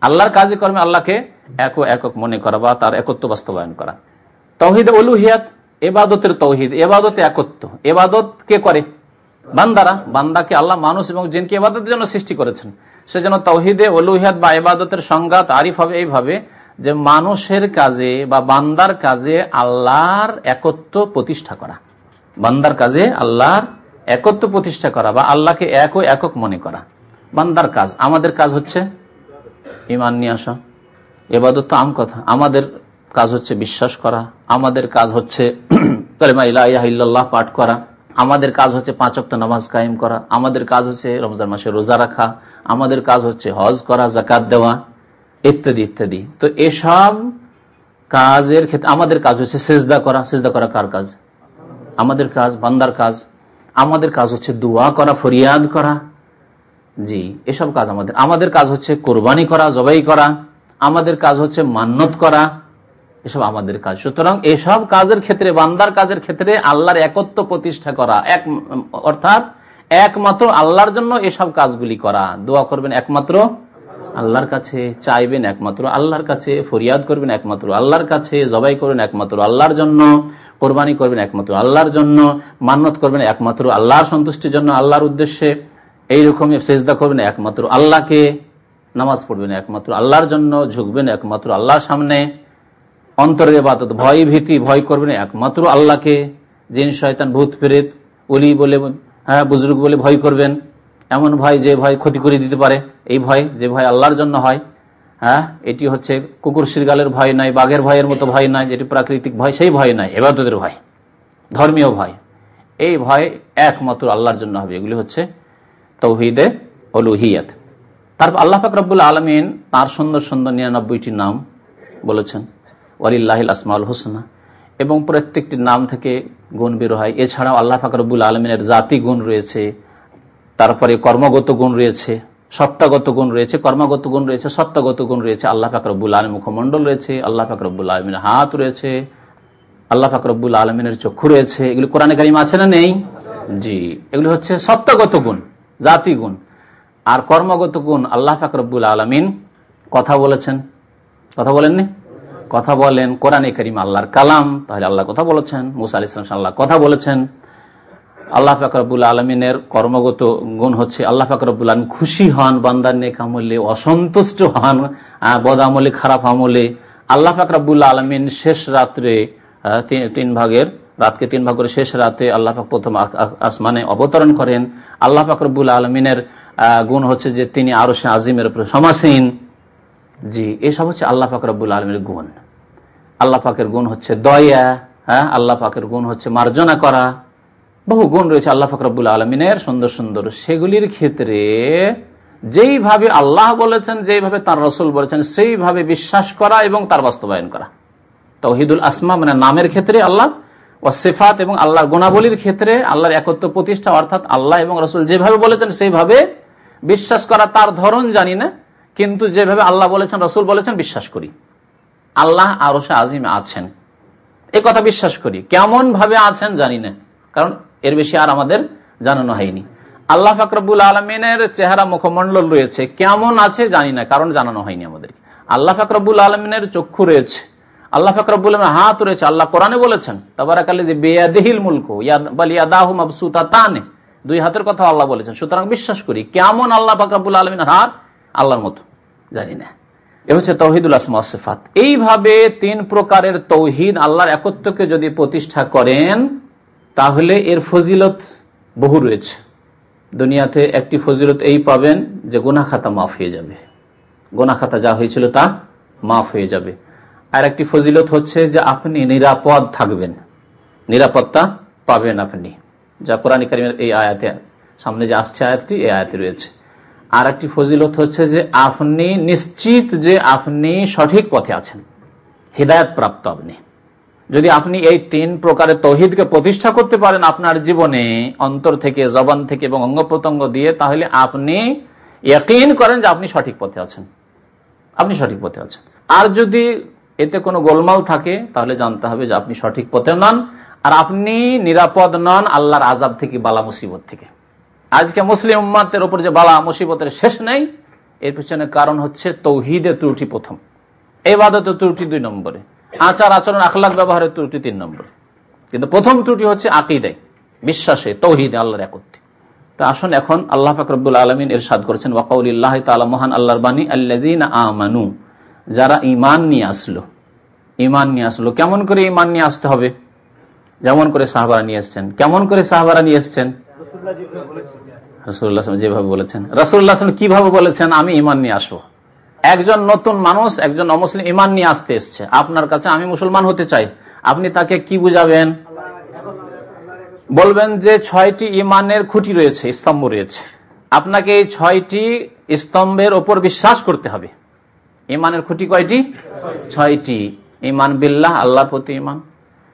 আল্লাহর কাজে কর্মে আল্লাহকে এক একক মনে করা বা তার একত্ব বাস্তবায়ন করা। তহিদ অলুহিয়াত এবাদতের তৌহিদ, এবাদতে একত্ব। এবাদত কে করে? বান্দারা, বান্দাকে আল্লাহ মানুষ এবং জিনকে এবাদতের জন্য সৃষ্টি করেছেন। সেজন্য তৌহিদে অলুহিয়াত বা এবাদতের সংঘাত আরিফ হবে এইভাবে যে মানুষের কাজে বা বান্দার কাজে আল্লাহর একত্ব প্রতিষ্ঠা করা। বান্দার কাজে আল্লাহর একত্ব প্রতিষ্ঠা করা বা আল্লাহকে এক ও একক মনে করা। বান্দার কাজ, আমাদের কাজ হচ্ছে ইমান নিয়ে আসা। এবাদত তো আম কথা, আমাদের কাজ হচ্ছে বিশ্বাস করা, আমাদের কাজ হচ্ছে [CLEARS THROAT] পাঠ করা। আমাদের কাজ হচ্ছে পাঁচ অক্ট নামাজ কায়েম করা, আমাদের কাজ হচ্ছে রমজান মাসে রোজা রাখা, আমাদের কাজ হচ্ছে হজ করা জাকাত দেওয়া, ইত্যাদি ইত্যাদি। তো এসব কাজের ক্ষেত্রে আমাদের কাজ হচ্ছে সেজদা করা। সেজদা করা কার কাজ? আমাদের কাজ, বান্দার কাজ। আমাদের কাজ হচ্ছে দোয়া করা, ফরিয়াদ করা। জি, এসব কাজ আমাদের। আমাদের কাজ হচ্ছে কোরবানি করা, জবাই করা। আমাদের কাজ হচ্ছে মান্যত করা। এসব আমাদের কাজ। সুতরাং এসব কাজের ক্ষেত্রে, বান্দার কাজের ক্ষেত্রে আল্লাহর একত্ব প্রতিষ্ঠা করা, এক, অর্থাৎ একমাত্র আল্লাহর জন্য এসব কাজগুলি করা। দোয়া করবেন একমাত্র আল্লাহর কাছে, চাইবেন একমাত্র আল্লাহর কাছে, ফরিয়াদ করবেন একমাত্র আল্লাহর কাছে, জবাই করবেন একমাত্র আল্লাহর জন্য, কোরবানি করবেন একমাত্র আল্লাহর জন্য, মান্নত করবেন একমাত্র আল্লাহর সন্তুষ্টির জন্য আল্লাহর উদ্দেশ্যে এইরকম সেজদা করবেন একমাত্র আল্লাহকে, নামাজ পড়বেন একমাত্র আল্লাহর জন্য, ঝুঁকবেন একমাত্র আল্লাহর সামনে। অন্তরের বাতত ভয় ভীতি, ভয় করবেন একমাত্র আল্লাহকে জিন শয়তান, ভূত ফেরেত অলি বলে হ্যাঁ বুজুর্গ বলে ভয় করবেন। এমন ভয় যে ভয় ক্ষতি করে দিতে পারে। এই ভয় যে ভয় আল্লাহর জন্য হয় হ্যাঁ এটি হচ্ছে কুকুর শিরগালের ভয় নয়, বাঘের ভয়ের মতো ভয় নয়, যেটি প্রাকৃতিক ভয়, সেই ভয় নয়, এবাদতের ভয়, ধর্মীয় ভয়। এই ভয় একমাত্র আল্লাহর জন্য হবে। এগুলি হচ্ছে তৌহিদে অলুহিয়াত তারপর আল্লাহ ফাকরাবুল আলমিন তার সুন্দর সুন্দর নিরানব্বইটি নাম বলেছেন। ওয়ালিল্লাহ আসমাউল হোসনা। এবং প্রত্যেকটি নাম থেকে গুণ বের হয়। এছাড়াও আল্লাহ ফাকরবুল আলমিনের জাতি গুণ রয়েছে, তারপরে কর্মগত গুণ রয়েছে, সত্তাগত গুণ রয়েছে, কর্মগত গুণ রয়েছে, সত্তাগত গুণ রয়েছে, আল্লাহ ফাকরবুল আলম মুখমন্ডল রয়েছে, আল্লাহ ফাকরবুল আলমিনের হাত রয়েছে, আল্লাহ ফাকরবুল আলমিনের চক্ষু রয়েছে। এগুলি কোরআনে কারিম আছে না নেই? জি, এগুলি হচ্ছে সত্তাগত গুণ, জাতি গুণ। আর কর্মগত গুণ আল্লাহ ফাকরবুল আলমিন কথা বলেছেন। কথা বলেননি? কথা বলেন কোরআনে করিম আল্লাহর কালাম, তাহলে আল্লাহ কথা বলেছেন, মুসা আলি ইসলাম আল্লাহ কথা বলেছেন। আল্লাহ ফাকরবুল আলমিনের কর্মগত গুণ হচ্ছে আল্লাহ ফাকরবুল আলম খুশি হন, বান্দার নেক আমলে অসন্তুষ্ট হন বদ আমলে, খারাপ আমলে। আল্লাহ ফাকরাবুল আলমিন শেষ রাত্রে তিন ভাগের, রাতকে তিন ভাগ করে শেষ রাতে আল্লাহ পাক প্রথম আসমানে অবতরণ করেন। আল্লাহ ফাকরবুল আলমিনের গুণ হচ্ছে যে তিনি আরও সে আজিমের উপরে সমাসীন। জি, এসব হচ্ছে আল্লাহ ফাকরাবুল আলমের গুণ। আল্লাহ পাকের গুণ হচ্ছে দয়া হ্যাঁ? আল্লাহ পাকের গুণ হচ্ছে মার্জনা করা। বহু গুণ রয়েছে আল্লাহ ফাকরাবুল আলমিনের, সুন্দর সুন্দর। সেগুলির ক্ষেত্রে যেইভাবে আল্লাহ বলেছেন, যেইভাবে তার রসুল বলেছেন, সেইভাবে বিশ্বাস করা এবং তার বাস্তবায়ন করা। তৌহিদুল আসমা মানে নামের ক্ষেত্রে আল্লাহ ও সেফাত এবং আল্লাহর গুণাবলীর ক্ষেত্রে আল্লাহর একত্র প্রতিষ্ঠা, অর্থাৎ আল্লাহ এবং রসুল যেভাবে বলেছেন, সেইভাবে বিশ্বাস করা তার ধরন জানি না। কিন্তু যেভাবে আল্লাহ বলেছেন, রসুল বলেছেন, বিশ্বাস করি। আল্লাহ আরও সে আজিমে আছেন। এ কথা বিশ্বাস করি। কেমন ভাবে আছেন জানি না। কারণ এর বেশি আর আমাদের জানানো হয়নি। আল্লাহ ফাকরবুল আলমিনের চেহারা মুখমন্ডল রয়েছে। কেমন আছে জানি না, কারণ জানানো হয়নি আমাদের আল্লাহ ফাকরবুল আলমিনের চক্ষু রয়েছে। আল্লাহ ফাকরবুল হাত রয়েছে। আল্লাহ কোরআনে বলেছেন তাবারাকালে যে বেয়াদিহিল মুলক ইয়াদাহু তানে দুই হাতের কথা আল্লাহ বলেছেন। সুতরাং বিশ্বাস করি, কেমন আল্লাহ ফাকরাবুল আলমিনের হাত? আল্লাহর মতো। জানি না এ হচ্ছে তৌহিদুল আসমাফাত এইভাবে তিন প্রকারের তৌহিদ আল্লাহর একত্রকে যদি প্রতিষ্ঠা করেন, তাহলে এর ফজিলত বহু রয়েছে। দুনিয়াতে একটি ফজিলত এই পাবেন যে গোনা খাতা মাফ হয়ে যাবে। গোনা খাতা যা হয়েছিল তা মাফ হয়ে যাবে। আর একটি ফজিলত হচ্ছে যে আপনি নিরাপদ থাকবেন। নিরাপত্তা পাবেন আপনি। যা কোরআন এই আয়াতে সামনে যে আসছে আয়াতটি, এই আয়াতে রয়েছে। আর একটি ফজিলত হচ্ছে যে আপনি নিশ্চিত যে আপনি সঠিক পথে আছেন। হৃদায়ত প্রাপ্ত আপনি। যদি আপনি এই তিন প্রকারের তহিদকে প্রতিষ্ঠা করতে পারেন আপনার জীবনে, অন্তর থেকে, জবান থেকে এবং অঙ্গ প্রত্যঙ্গ দিয়ে, তাহলে আপনি ইয়কিন করেন যে আপনি সঠিক পথে আছেন। আপনি সঠিক পথে আছেন। আর যদি এতে কোনো গোলমাল থাকে, তাহলে জানতে হবে যে আপনি সঠিক পথে নন। আর আপনি নিরাপদ নন আল্লাহর আজাব থেকে, বালা মুসিবত থেকে। আজকে মুসলিম উম্মাতের উপর যে বালা, মুসিবতের শেষ নেই, এর পিছনে কারণ হচ্ছে তৌহিদের ত্রুটি প্রথম। এবাদতের ত্রুটি দুই নম্বরে। আচার আচরণ আখলাখ ব্যবহারের ত্রুটি তিন নম্বরে। কিন্তু প্রথম ত্রুটি হচ্ছে আকিদে বিশ্বাসে, তৌহিদে, আল্লাহর একত্রে। তো আসুন এখন আল্লাহ ফাকরুল আলমিন এর সাদ করেছেন ওয়াকাউল্লাহ তালা মহান আল্লাহর বানী আল্লাহ আমানু যারা ইমান নিয়ে আসলো। ইমান নিয়ে আসলো। কেমন করে ইমান নিয়ে আসতে হবে? যেমন করে সাহাবারা নিয়ে এসছেন। কেমন করে সাহাবারা নিয়ে এসছেন? যেভাবে বলেছেন। রসুল্লাহ কীভাবে বলেছেন, আমি ইমান নিয়ে আসব? একজন নতুন মানুষ, একজন অমুসলিম ইমান নিয়ে আসতে এসছে। আপনার কাছে আমি মুসলমান হতে চাই। আপনি তাকে কি বুঝাবেন? বলবেন যে ছয়টি ইমানের খুঁটি রয়েছে, স্তম্ভ রয়েছে। আপনাকে এই ছয়টি স্তম্ভের ওপর বিশ্বাস করতে হবে। ইমানের খুঁটি কয়টি? ছয়টি। ইমান বিল্লাহ, আল্লাহর প্রতি ইমান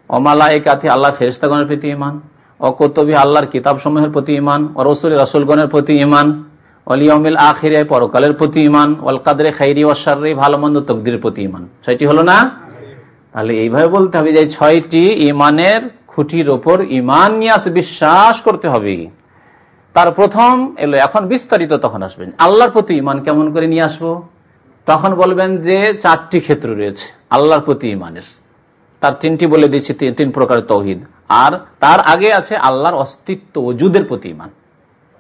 অমালা একাথি আল্লাহ ফেরিস্তাগণের প্রতি ইমান অকতবী আল্লাহর কিতাব সমূহের প্রতি ইমান ও রসুল রাসুলগণের প্রতি ইমান অলিয়মিল আখিরে পরকালের প্রতি ইমান ওয়াল কাদরে খাইরি ওয়াসারি ভালো মন্দ তকদির প্রতি ইমান ছয়টি হলো না? তাহলে এইভাবে বলতে হবে যে ছয়টি ইমানের খুঁটির ওপর ইমান নিয়ে বিশ্বাস করতে হবে। তার প্রথম এলো, এখন বিস্তারিত তখন আসবেন। আল্লাহর প্রতি ইমান কেমন করে নিয়ে আসব? তখন বলবেন যে চারটি ক্ষেত্র রয়েছে, আল্লাহর প্রতি ইমানের তার তিনটি বলে দিচ্ছি তিন প্রকার তৌহিদ। আর তার আগে আছে আল্লাহর অস্তিত্ব, ওজুদের প্রতি ইমান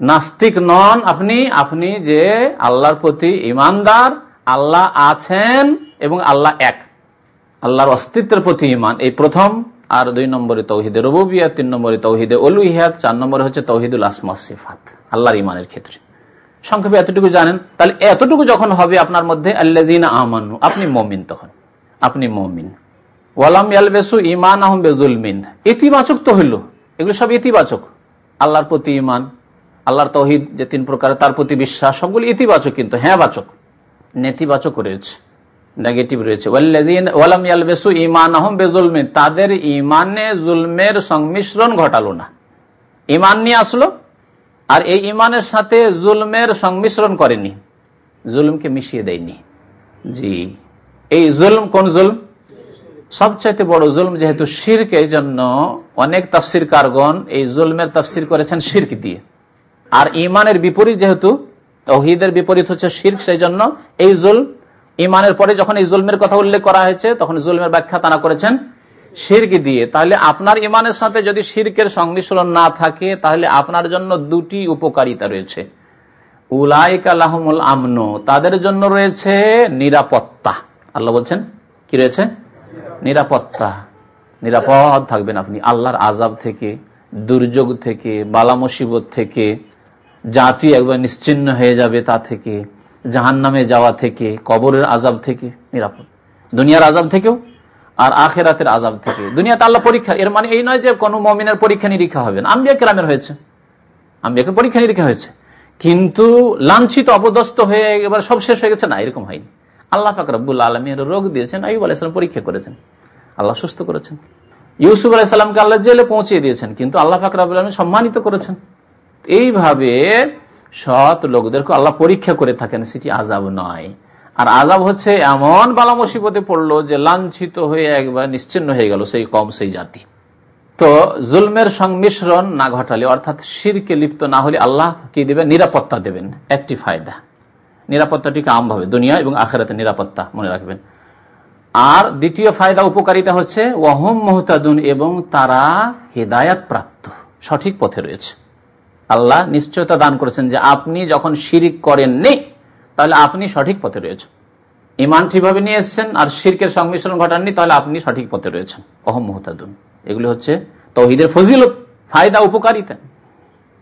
নাস্তিক নন আপনি আপনি যে আল্লাহর প্রতি ইমানদার আল্লাহ আছেন এবং আল্লাহ এক। আল্লাহর অস্তিত্বের প্রতি ইমান এই প্রথম। আর দুই নম্বরে তৌহিদে রবুবিয়া, তিন নম্বরে তৌহিদে অলুহিয়াত চার নম্বরে হচ্ছে তৌহিদুল আসমা সিফাত, আল্লাহর ইমানের ক্ষেত্রে। সংক্ষেপে এতটুকু জানেন, তাহলে এতটুকু যখন হবে আপনার মধ্যে আল্লাহ আমানু, আপনি মমিন তখন। আপনি মমিন। ওয়ালাম ইয়ালবেসু ইমান ইতিবাচক তো হইল। এগুলো সব ইতিবাচক। আল্লাহর প্রতি ইমান আল্লাহর তহিদ যে তিন প্রকার তার প্রতি বিশ্বাস, সবগুলো ইতিবাচক কিন্তু। হ্যাঁ বাচক। নেতিবাচক রয়েছে। নেগেটিভ রয়েছে। ওয়ালাম ইয়ালবেসু ইমান তাদের ইমানে জুলমের সংমিশ্রণ ঘটালো না। ইমান নিয়ে আসলো, আর এই ইমানের সাথে জুলমের সংমিশ্রণ করেনি। জুলমকে মিশিয়ে দেয়নি। জি। এই জুলম কোন জুলম? সবচাইতে বড় জুলম যেহেতু শির্ক জন্য অনেক তফসির কারগন এই জুলমের তফসির করেছেন শির্ক দিয়ে। আর ইমানের বিপরীত যেহেতু, তহিদের বিপরীত হচ্ছে শির্ক, সেই জন্য এই জুল ইমানের পরে যখন এই জুলমের কথা উল্লেখ করা হয়েছে, তখন জুলমের ব্যাখ্যা তারা করেছেন শির্ক দিয়ে। তাহলে আপনার ইমানের সাথে যদি শির্কের সংমিশ্রণ না থাকে, তাহলে আপনার জন্য দুটি উপকারিতা রয়েছে। উলাইক আল্লাহমুল আমনো, তাদের জন্য রয়েছে নিরাপত্তা। আল্লাহ বলছেন, কি রয়েছে? নিরাপত্তা। নিরাপদ থাকবেন আপনি। আল্লাহর আজাব থেকে, দুর্যোগ থেকে, বালা মুসিবত থেকে, জাতি একবার নিশ্চিন্ন হয়ে যাবে তা থেকে জাহান নামে যাওয়া থেকে, কবরের আজাব থেকে নিরাপদ। দুনিয়ার আজাব থেকেও আর আখেরাতের আজাব থেকে। দুনিয়াতে আল্লাহ পরীক্ষা, এর মানে এই নয় যে কোনো মমিনের পরীক্ষা নিরীক্ষা হবে না। আম্বিয়া কেরামের হয়েছে। আম্বিয়াকে পরীক্ষা নিরীক্ষা হয়েছে। কিন্তু লাঞ্ছিত, অপদস্থ হয়ে এবার সব শেষ হয়ে গেছে? না, এরকম হয়নি। আল্লাহ পাক রব্বুল আলমীর রোগ দিয়েছেন আইব আলাইসালাম পরীক্ষা করেছেন। আল্লাহ সুস্থ করেছেন। ইউসুফ আলাইসাল্লামকে আল্লাহ জেলে পৌঁছে দিয়েছেন, কিন্তু আল্লাহ পাক রব্বুল আলমী সম্মানিত করেছেন। এইভাবে সৎ লোকদেরকে আল্লাহ পরীক্ষা করে থাকেন, সেটি আজাব নয়। আর আজাব হচ্ছে এমন বালা মুসিবতে পড়ল যে লাঞ্ছিত হয়ে একবার নিশ্চিন্ন হয়ে গেল সেই কম সেই জাতি। তো জুলমের সংমিশ্রণ না ঘটালে, অর্থাৎ শিরকে লিপ্ত না হলে আল্লাহ কি দেবেন? নিরাপত্তা দেবেন। একটি ফায়দা। নিরাপত্তাটিকে আম ভাবে, দুনিয়া এবং আখেরাতে নিরাপত্তা মনে রাখবেন। আর দ্বিতীয় ফায়দা উপকারিতা হচ্ছে, ওয়াহম মোহতাদুন এবং তারা হেদায়াত প্রাপ্ত, সঠিক পথে রয়েছে। আল্লাহ নিশ্চয়তা দান করেছেন যে আপনি যখন শিরিক করেননি, তাহলে আপনি সঠিক পথে রয়েছেন। ইমান ঠিকভাবে নিয়ে এসছেন আর শিরকের সংমিশ্রণ ঘটাননি, তাহলে আপনি সঠিক পথে রয়েছেন। অহম মোহতাদুন। এগুলি হচ্ছে তহিদের ফজিলত, ফায়দা, উপকারিতা।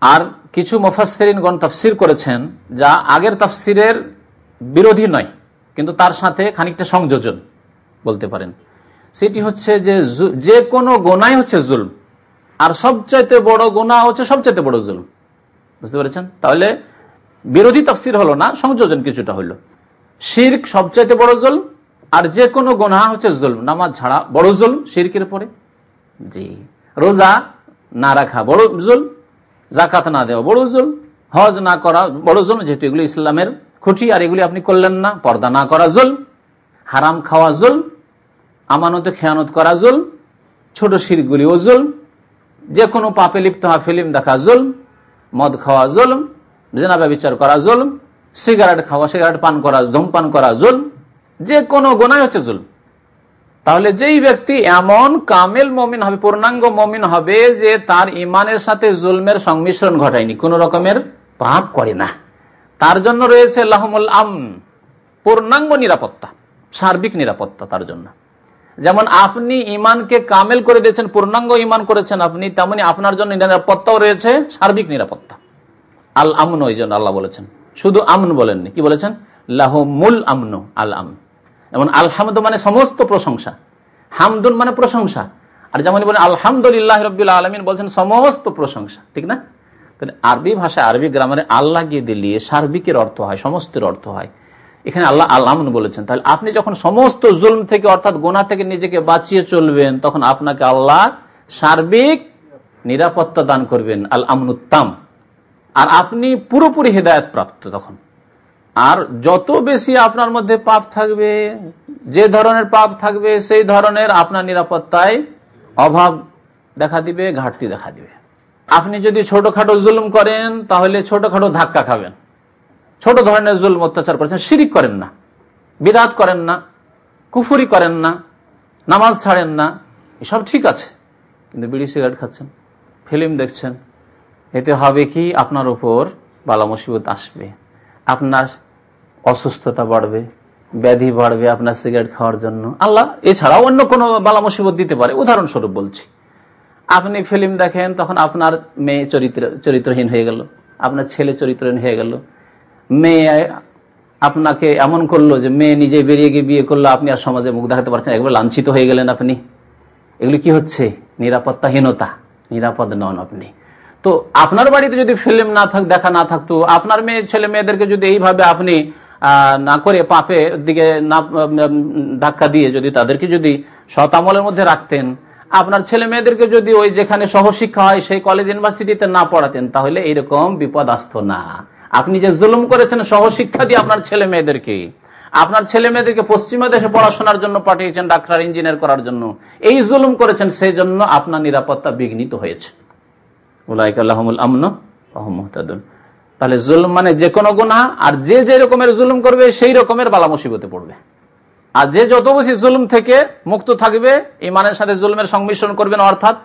আর কিছু মুফাসরিনগণ তফসির করেছেন, যা আগের তফসিরের বিরোধী নয়, কিন্তু তার সাথে খানিকটা সংযোজন বলতে পারেন। সেটি হচ্ছে যে যে কোনো গোনাই হচ্ছে জুলম, আর সবচাইতে বড় গোনা হচ্ছে সবচাইতে বড় জুলম। বুঝতে পেরেছেন? তাহলে বিরোধী তফসির হলো না, সংযোজন কিছুটা হলো শির্ক সবচাইতে বড় জুল আর যে কোনো গোনা হচ্ছে জুল নামাজ ছাড়া বড় জুল শিরকের পরে। জি, রোজা না রাখা বড় জুল জাকাত না দেওয়া। বড় জুল হজ না করা, বড় জুল যেহেতু এগুলো ইসলামের খুঁটি আর এগুলি আপনি করলেন না, পর্দা না করা জুল হারাম খাওয়া জুল আমানত খেয়ানত করা জুল ছোট শিরগুলি ও জুল যে কোনো পাপে লিপ্ত হওয়া ফিল্ম দেখা জুল মদ খাওয়া জুল জেনাবা বিচার করা জুল সিগারেট খাওয়া, সিগারেট পান করা, ধূমপান করা জুল যে কোনো গোনায় হচ্ছে জুল তাহলে যেই ব্যক্তি এমন কামেল মমিন হবে, পূর্ণাঙ্গ মমিন হবে যে তার ইমানের সাথে জুলমের সংমিশ্রণ ঘটায়নি, কোন রকমের পাপ করে না। তার জন্য রয়েছে লাহমুল আম পূর্ণাঙ্গ নিরাপত্তা, সার্বিক নিরাপত্তা তার জন্য। যেমন আপনি ইমানকে কামেল করে দিয়েছেন, পূর্ণাঙ্গ ইমান করেছেন আপনি, তেমনি আপনার জন্য নিরাপত্তাও রয়েছে, সার্বিক নিরাপত্তা। আল আমন ওই জন্য আল্লাহ বলেছেন। শুধু আমন বলেননি, কি বলেছেন? লাহ মুল আমন আল আমন। যেমন আলহামদ মানে সমস্ত প্রশংসা, হামদুন মানে প্রশংসা, আর যেমন বলেন আলহামদুলিল্লাহ রবিল্লা আলমিন বলছেন সমস্ত প্রশংসা, ঠিক না? আরবি ভাষা আরবি গ্রামারে আল্লাহ গিয়ে দিলিয়ে সার্বিকের অর্থ হয়, সমস্তের অর্থ হয়। এখানে আল্লাহ আল্লাহ বলেছেন, তাহলে আপনি যখন সমস্ত জুলম থেকে অর্থাৎ গোনা থেকে নিজেকে বাঁচিয়ে চলবেন, তখন আপনাকে আল্লাহ সার্বিক নিরাপত্তা দান করবেন, আল আমনুত্তাম আর আপনি পুরোপুরি হেদায়ত প্রাপ্ত তখন। আর যত বেশি আপনার মধ্যে পাপ থাকবে, যে ধরনের পাপ থাকবে, সেই ধরনের আপনার নিরাপত্তায় অভাব দেখা দিবে, ঘাটতি দেখা দিবে। আপনি যদি ছোটখাটো জুলুম করেন, তাহলে ছোটখাটো ধাক্কা খাবেন। ছোট ধরনের জুলম অত্যাচার করেছেন, শিরিক করেন না বিরাট করেন না, কুফুরি করেন না, নামাজ ছাড়েন না, এসব ঠিক আছে, কিন্তু বিড়ি সিগারেট খাচ্ছেন, ফিল্ম দেখছেন, এতে হবে কি? আপনার উপর বালা মুসিবত আসবে। আপনার অসুস্থতা বাড়বে, ব্যাধি বাড়বে আপনার সিগারেট খাওয়ার জন্য। আল্লাহ এছাড়াও অন্য কোনো বালা মুসিবত দিতে পারে। উদাহরণস্বরূপ বলছি, আপনি ফিল্ম দেখেন, তখন আপনার মেয়ে চরিত্র, চরিত্রহীন হয়ে গেল, আপনার ছেলে চরিত্রহীন হয়ে গেল। মেয়ে আপনাকে এমন করল যে মেয়ে নিজে বেরিয়ে গিয়ে বিয়ে করল, আপনি আর সমাজে মুখ দেখাতে পারছেন একবার লাঞ্ছিত হয়ে গেলেন আপনি। এগুলি কি হচ্ছে? নিরাপত্তাহীনতা, নিরাপদ নন আপনি। তো আপনার বাড়িতে যদি ফিল্ম না থাক, দেখা না থাকতো আপনার মেয়ে, ছেলে মেয়েদেরকে যদি এইভাবে আপনি না করে পাপের দিকে না ধাক্কা দিয়ে যদি তাদেরকে যদি শতামলের মধ্যে রাখতেন, আপনার ছেলে মেয়েদেরকে যদি ওই যেখানে সহশিক্ষা হয়, সেই কলেজ ইউনিভার্সিটিতে না পড়াতেন, তাহলে এইরকম বিপদ আসতো না। আপনি যে জুলুম করেছেন, সহশিক্ষা দিয়ে আপনার ছেলে মেয়েদেরকে, আপনার ছেলে মেয়েদেরকে পশ্চিমা দেশে পড়াশোনার জন্য পাঠিয়েছেন ডাক্তার ইঞ্জিনিয়ার করার জন্য, এই জুলুম করেছেন, সেই জন্য আপনার নিরাপত্তা বিঘ্নিত হয়েছে। তাহলে মানে যে কোনো গুণা আর যে যে রকমের জুলুম করবে, সেই রকমের বালা মুসিবতে পড়বে। আর যে যত বেশি জুলুম থেকে মুক্ত থাকবে ইমানের সাথে জুলুমের সংমিশ্রণ করবে না, অর্থাৎ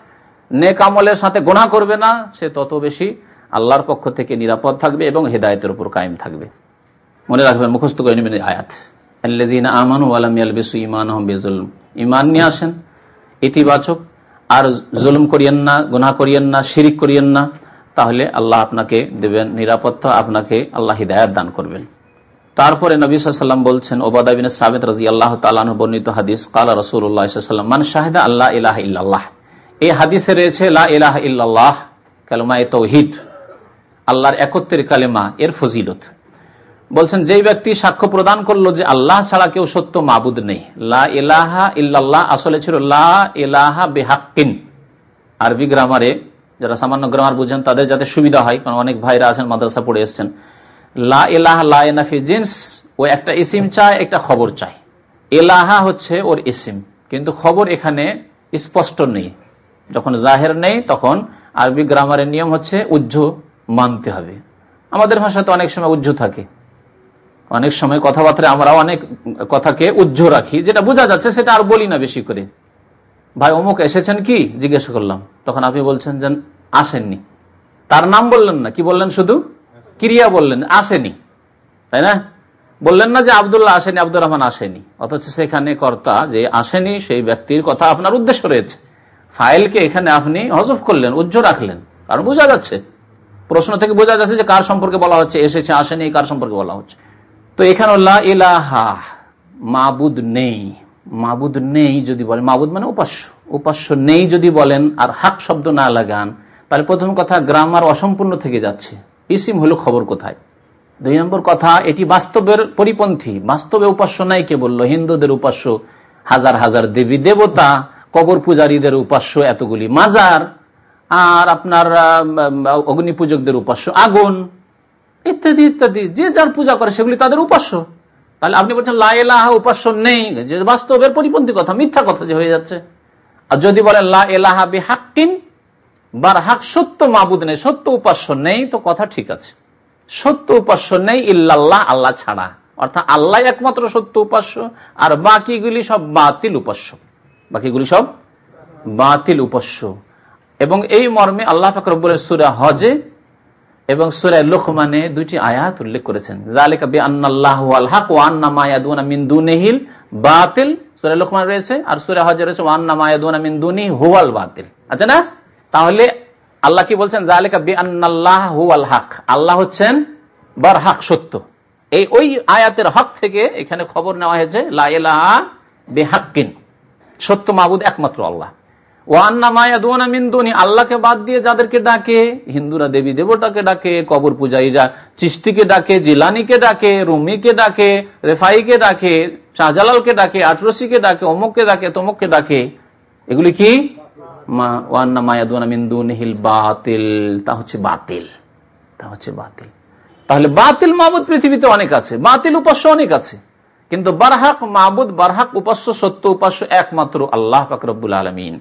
সাথে গোনা করবে না, সে তত বেশি আল্লাহর পক্ষ থেকে নিরাপদ থাকবে এবং হেদায়তের উপর কায়েম থাকবে। মনে রাখবেন, মুখস্থ করে নেবেন আয়াত। ইমান নিয়ে আসেন, ইতিবাচক আর জুলুম করিয়েন না গুনা করিয়েন না, শিরিক করিয়েন না, তাহলে আল্লাহ আপনাকে দেবেন নিরাপত্তা, আপনাকে আল্লাহ হিদায়ত দান করবেন। তারপরে নবী সাল্লাম বলছেন ওবাদাবিন সাবেদ রাজি আল্লাহ তালন বর্ণিত হাদিস, কালা রসুল্লাহাম মান শাহিদা আল্লাহ ইলাহ ইল্লাহ এই হাদিসে রয়েছে ইল্লাহ কালমায় তৌহিদ। আল্লাহর একত্রের কালেমা, এর ফজিলত। বলছেন, যেই ব্যক্তি সাক্ষ্য প্রদান করল যে আল্লাহ ছাড়া কেউ সত্য মাবুদ নেই। লা আসলে ছিল বেহাক্কিন। আরবি গ্রামারে যারা সামান্য গ্রামার বুঝেন, তাদের যাতে সুবিধা হয়, কারণ অনেক ভাইরা আছেন, মাদ্রাসা পড়ে এসছেন। লা ও একটা ইসিম চায়, একটা খবর চায়। এলাহা হচ্ছে ওর ইসিম, কিন্তু খবর এখানে স্পষ্ট নেই। যখন জাহের নেই, তখন আরবি গ্রামারের নিয়ম হচ্ছে উজ্জ মানতে হবে। আমাদের ভাষাতে অনেক সময় উজ্জ থাকে। অনেক সময় কথাবার্তা আমরা অনেক কথাকে উজ্জ রাখি, যেটা বোঝা যাচ্ছে সেটা আর বলি না বেশি করে। ভাই, অমুক এসেছেন কি? জিজ্ঞেস করলাম। তখন আপনি বলছেন যে আসেননি। তার নাম বললেন না। কি বললেন শুধু? ক্রিয়া বললেন, আসেনি। তাই না? বললেন না যে আবদুল্লাহ আসেনি, আব্দুর রহমান আসেনি। অথচ সেখানে কর্তা যে আসেনি, সেই ব্যক্তির কথা আপনার উদ্দেশ্য রয়েছে। ফাইলকে এখানে আপনি হজফ করলেন উজ্জ রাখলেন। কারণ বোঝা যাচ্ছে। প্রশ্ন থেকে বোঝা যাচ্ছে যে কার সম্পর্কে বলা হচ্ছে, এসেছে, আসেনি, কার সম্পর্কে বলা হচ্ছে। তো এখানে ইলাহা, মাবুদ নেই। মাবুদ নেই যদি বলেন, মাবুদ মানে উপাস্য। উপাস্য নেই যদি বলেন আর হাক শব্দ না লাগান, তাহলে প্রথম কথা গ্রামার অসম্পূর্ণ থেকে যাচ্ছে। ইসিম হলো খবর কোথায়? দুই নম্বর কথা, এটি বাস্তবের পরিপন্থী। বাস্তবে উপাস্য নাই কে বলল হিন্দুদের উপাস্য, হাজার হাজার দেবী দেবতা, কবর পূজারীদের উপাস্য এতগুলি মাজার, আর আপনার অগ্নি পূজকদের উপাস্য আগুন। ইত্যাদি ইত্যাদি। যে যার পূজা করে, সেগুলি তাদের উপাস্য। তাহলে আপনি বলছেন লাহ উপাস্য নেই। যে বাস্তবের পরিপন্থী কথা, মিথ্যা কথা যে হয়ে যাচ্ছে। আর যদি বলেন, লা এলাহা বি হাক্কিন বার হাক সত্য মাবুদ নেই, সত্য উপাস্য নেই, তো কথা ঠিক আছে। সত্য উপাস্য নেই ইল্লাল্লাহ, আল্লাহ ছাড়া। অর্থাৎ আল্লাহ একমাত্র সত্য উপাস্য, আর বাকিগুলি সব বাতিল উপাস্য। বাকিগুলি সব বাতিল উপাস্য। এবং এই মর্মে আল্লাহ ফাকরবুলের সুরা হজে এবং সুরায় লোকমানে দুইটি আয়াত উল্লেখ করেছেন। বাতিল। সুরে লোকমান রয়েছে আর সুরে হজ রয়েছে মায়াদুনি হুয়াল বাতিল। আচ্ছা না? তাহলে আল্লাহ কি বলছেন? জালিকা বি আন্নাল্লাহ হুয়াল হক। আল্লাহ হচ্ছেন বার হক সত্য। এই ওই আয়াতের হক থেকে এখানে খবর নেওয়া হয়েছে লাইলাহ বেহাক্কিন। সত্য মাহবুদ একমাত্র আল্লাহ। আল্লাহকে বাদ দিয়ে যাদেরকে ডাকে, হিন্দুরা দেবী দেবতাকে ডাকে, কবর পূজারীরা চিস্তিকে ডাকে, জিলানিকে ডাকে, রুমিকে ডাকে, রেফাইকে ডাকে, শাহজালালকে ডাকে, আটরসিকে ডাকে, অমুককে ডাকে ডাকে। এগুলি কি? বাতিল। তা হচ্ছে বাতিল। তাহলে বাতিল মাহবুদ পৃথিবীতে অনেক আছে, বাতিল উপাস্য অনেক আছে। কিন্তু বারহাক মাহবুদ বারহাক উপাস্য, সত্য উপাস্য একমাত্র আল্লাহ ফাকরবুল আলমিন।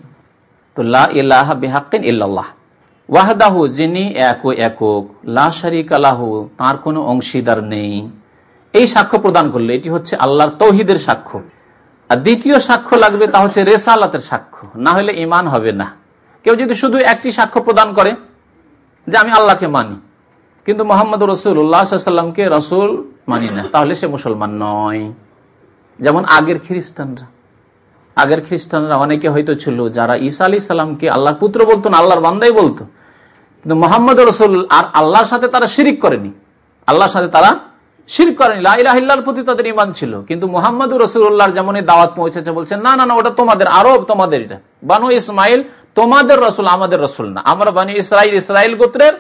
তো লাহ বেহাক্কিন ইল্লাল্লাহ। ওয়াহদাহু, যিনি এক একক, লা আলাহু তার কোনো অংশীদার নেই। এই সাক্ষ্য প্রদান করলে এটি হচ্ছে আল্লাহর তৌহিদের সাক্ষ্য। আর দ্বিতীয় সাক্ষ্য লাগবে তা হচ্ছে রেসালাতের সাক্ষ্য। না হলে ইমান হবে না। কেউ যদি শুধু একটি সাক্ষ্য প্রদান করে যে আমি আল্লাহকে মানি, কিন্তু মোহাম্মদ রসুল উল্লাহামকে রসুল মানি না, তাহলে সে মুসলমান নয়। যেমন আগের খ্রিস্টানরা। আগের খ্রিস্টানরা অনেকে হয়তো ছিল যারা ঈসা আলী সাল্লামকে আল্লাহর পুত্র বলতো না, আল্লাহর বান্দাই বলতো। কিন্তু মোহাম্মদ রসুল আর আল্লাহর সাথে তারা শিরিক করেনি। আল্লাহর সাথে তারা শির করেনি। লাইলাহিল্লার প্রতি তাদের ইমান ছিল। কিন্তু মোহাম্মদ রসুল্লাহর যেমন দাওয়াত পৌঁছেছে বলছেন, না না না, ওটা তোমাদের আরব, তোমাদের এটা। বানু ইসমাইল তোমাদের রসুল, আমাদের রসুল না। আমরা বানু ইসরাইল ইসরাইল গোত্রের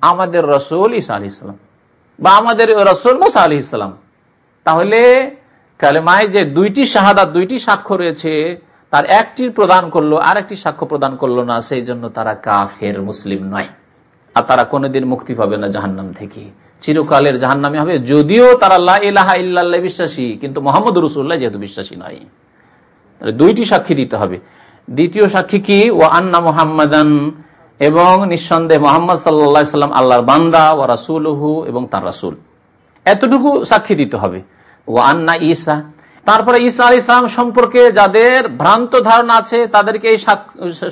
আমাদের রসুল ইসা আলি ইসলাম বা আমাদের রসুল মোসা আলি ইসলাম তাহলে কালেমায় যে দুইটি শাহাদাত, দুইটি সাক্ষ্য রয়েছে, তার একটি প্রদান করল আর একটি সাক্ষ্য প্রদান করল না, সেই জন্য তারা কাফের, মুসলিম নয়। আর তারা কোনোদিন মুক্তি পাবে না জাহান্নাম থেকে। চিরকালের জাহান্নামে হবে, যদিও তারা ইলাহা ইল্লাহ বিশ্বাসী, কিন্তু মোহাম্মদ রসুল্লাহ যেহেতু বিশ্বাসী নয়। দুইটি সাক্ষী দিতে হবে। দ্বিতীয় সাক্ষী কি? ও আন্না মোহাম্মদান, এবং নিঃসন্দেহ মোহাম্মদ সাল্লা সাল্লাম আল্লাহর বান্দা ও রাসুলহু, এবং তার রাসুল। এতটুকু সাক্ষী দিতে হবে। ও আন্না ঈসা। তারপরে ঈসা আলী ইসলাম সম্পর্কে যাদের ভ্রান্ত ধারণা আছে, তাদেরকে এই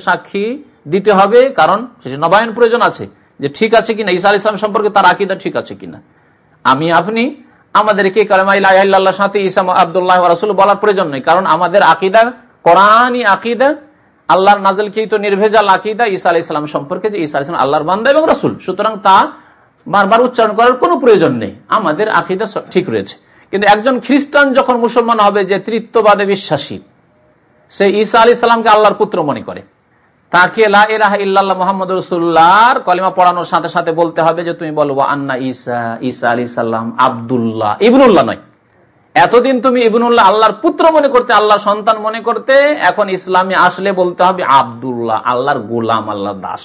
সাক্ষী দিতে হবে, কারণ সেটি নবায়ন প্রয়োজন আছে যে ঠিক আছে কিনা। ঈসা আলী ইসলাম সম্পর্কে তার আকিদা ঠিক আছে কিনা। আমি, আপনি, আমাদেরকে কালেমাইল্লাহ সাথে ইসা আবদুল্লাহ রাসুল বলার প্রয়োজন নেই, কারণ আমাদের আকিদা, কোরআনই আকিদা, আল্লাহর তো নির্ভেজাল আকিদা ঈসা ইসলাম সম্পর্কে যে ঈসা আল্লাহর বান্দা এবং রাসুল। সুতরাং তা বারবার উচ্চারণ করার কোনো প্রয়োজন নেই। আমাদের আকিদা ঠিক রয়েছে। কিন্তু একজন খ্রিস্টান যখন মুসলমান হবে যে তৃত্ববাদে বিশ্বাসী, সে ঈসা আলী সাল্লামকে আল্লাহর পুত্র মনে করে। তাকে ইল্লাহ মোহাম্মদ রসুল্লাহর কলিমা পড়ানোর সাথে সাথে বলতে হবে যে, তুমি বলব আন্না ঈসা ঈসা আলী সাল্লাম আবদুল্লাহ, ইবনুল্লাহ নয়। এতদিন তুমি ইবনুল্লাহ আল্লাহর পুত্র মনে করতে আল্লাহ সন্তান মনে করতে, এখন ইসলামে আসলে বলতে হবে আবদুল্লাহ, আল্লাহর গোলাম আল্লাহ দাস।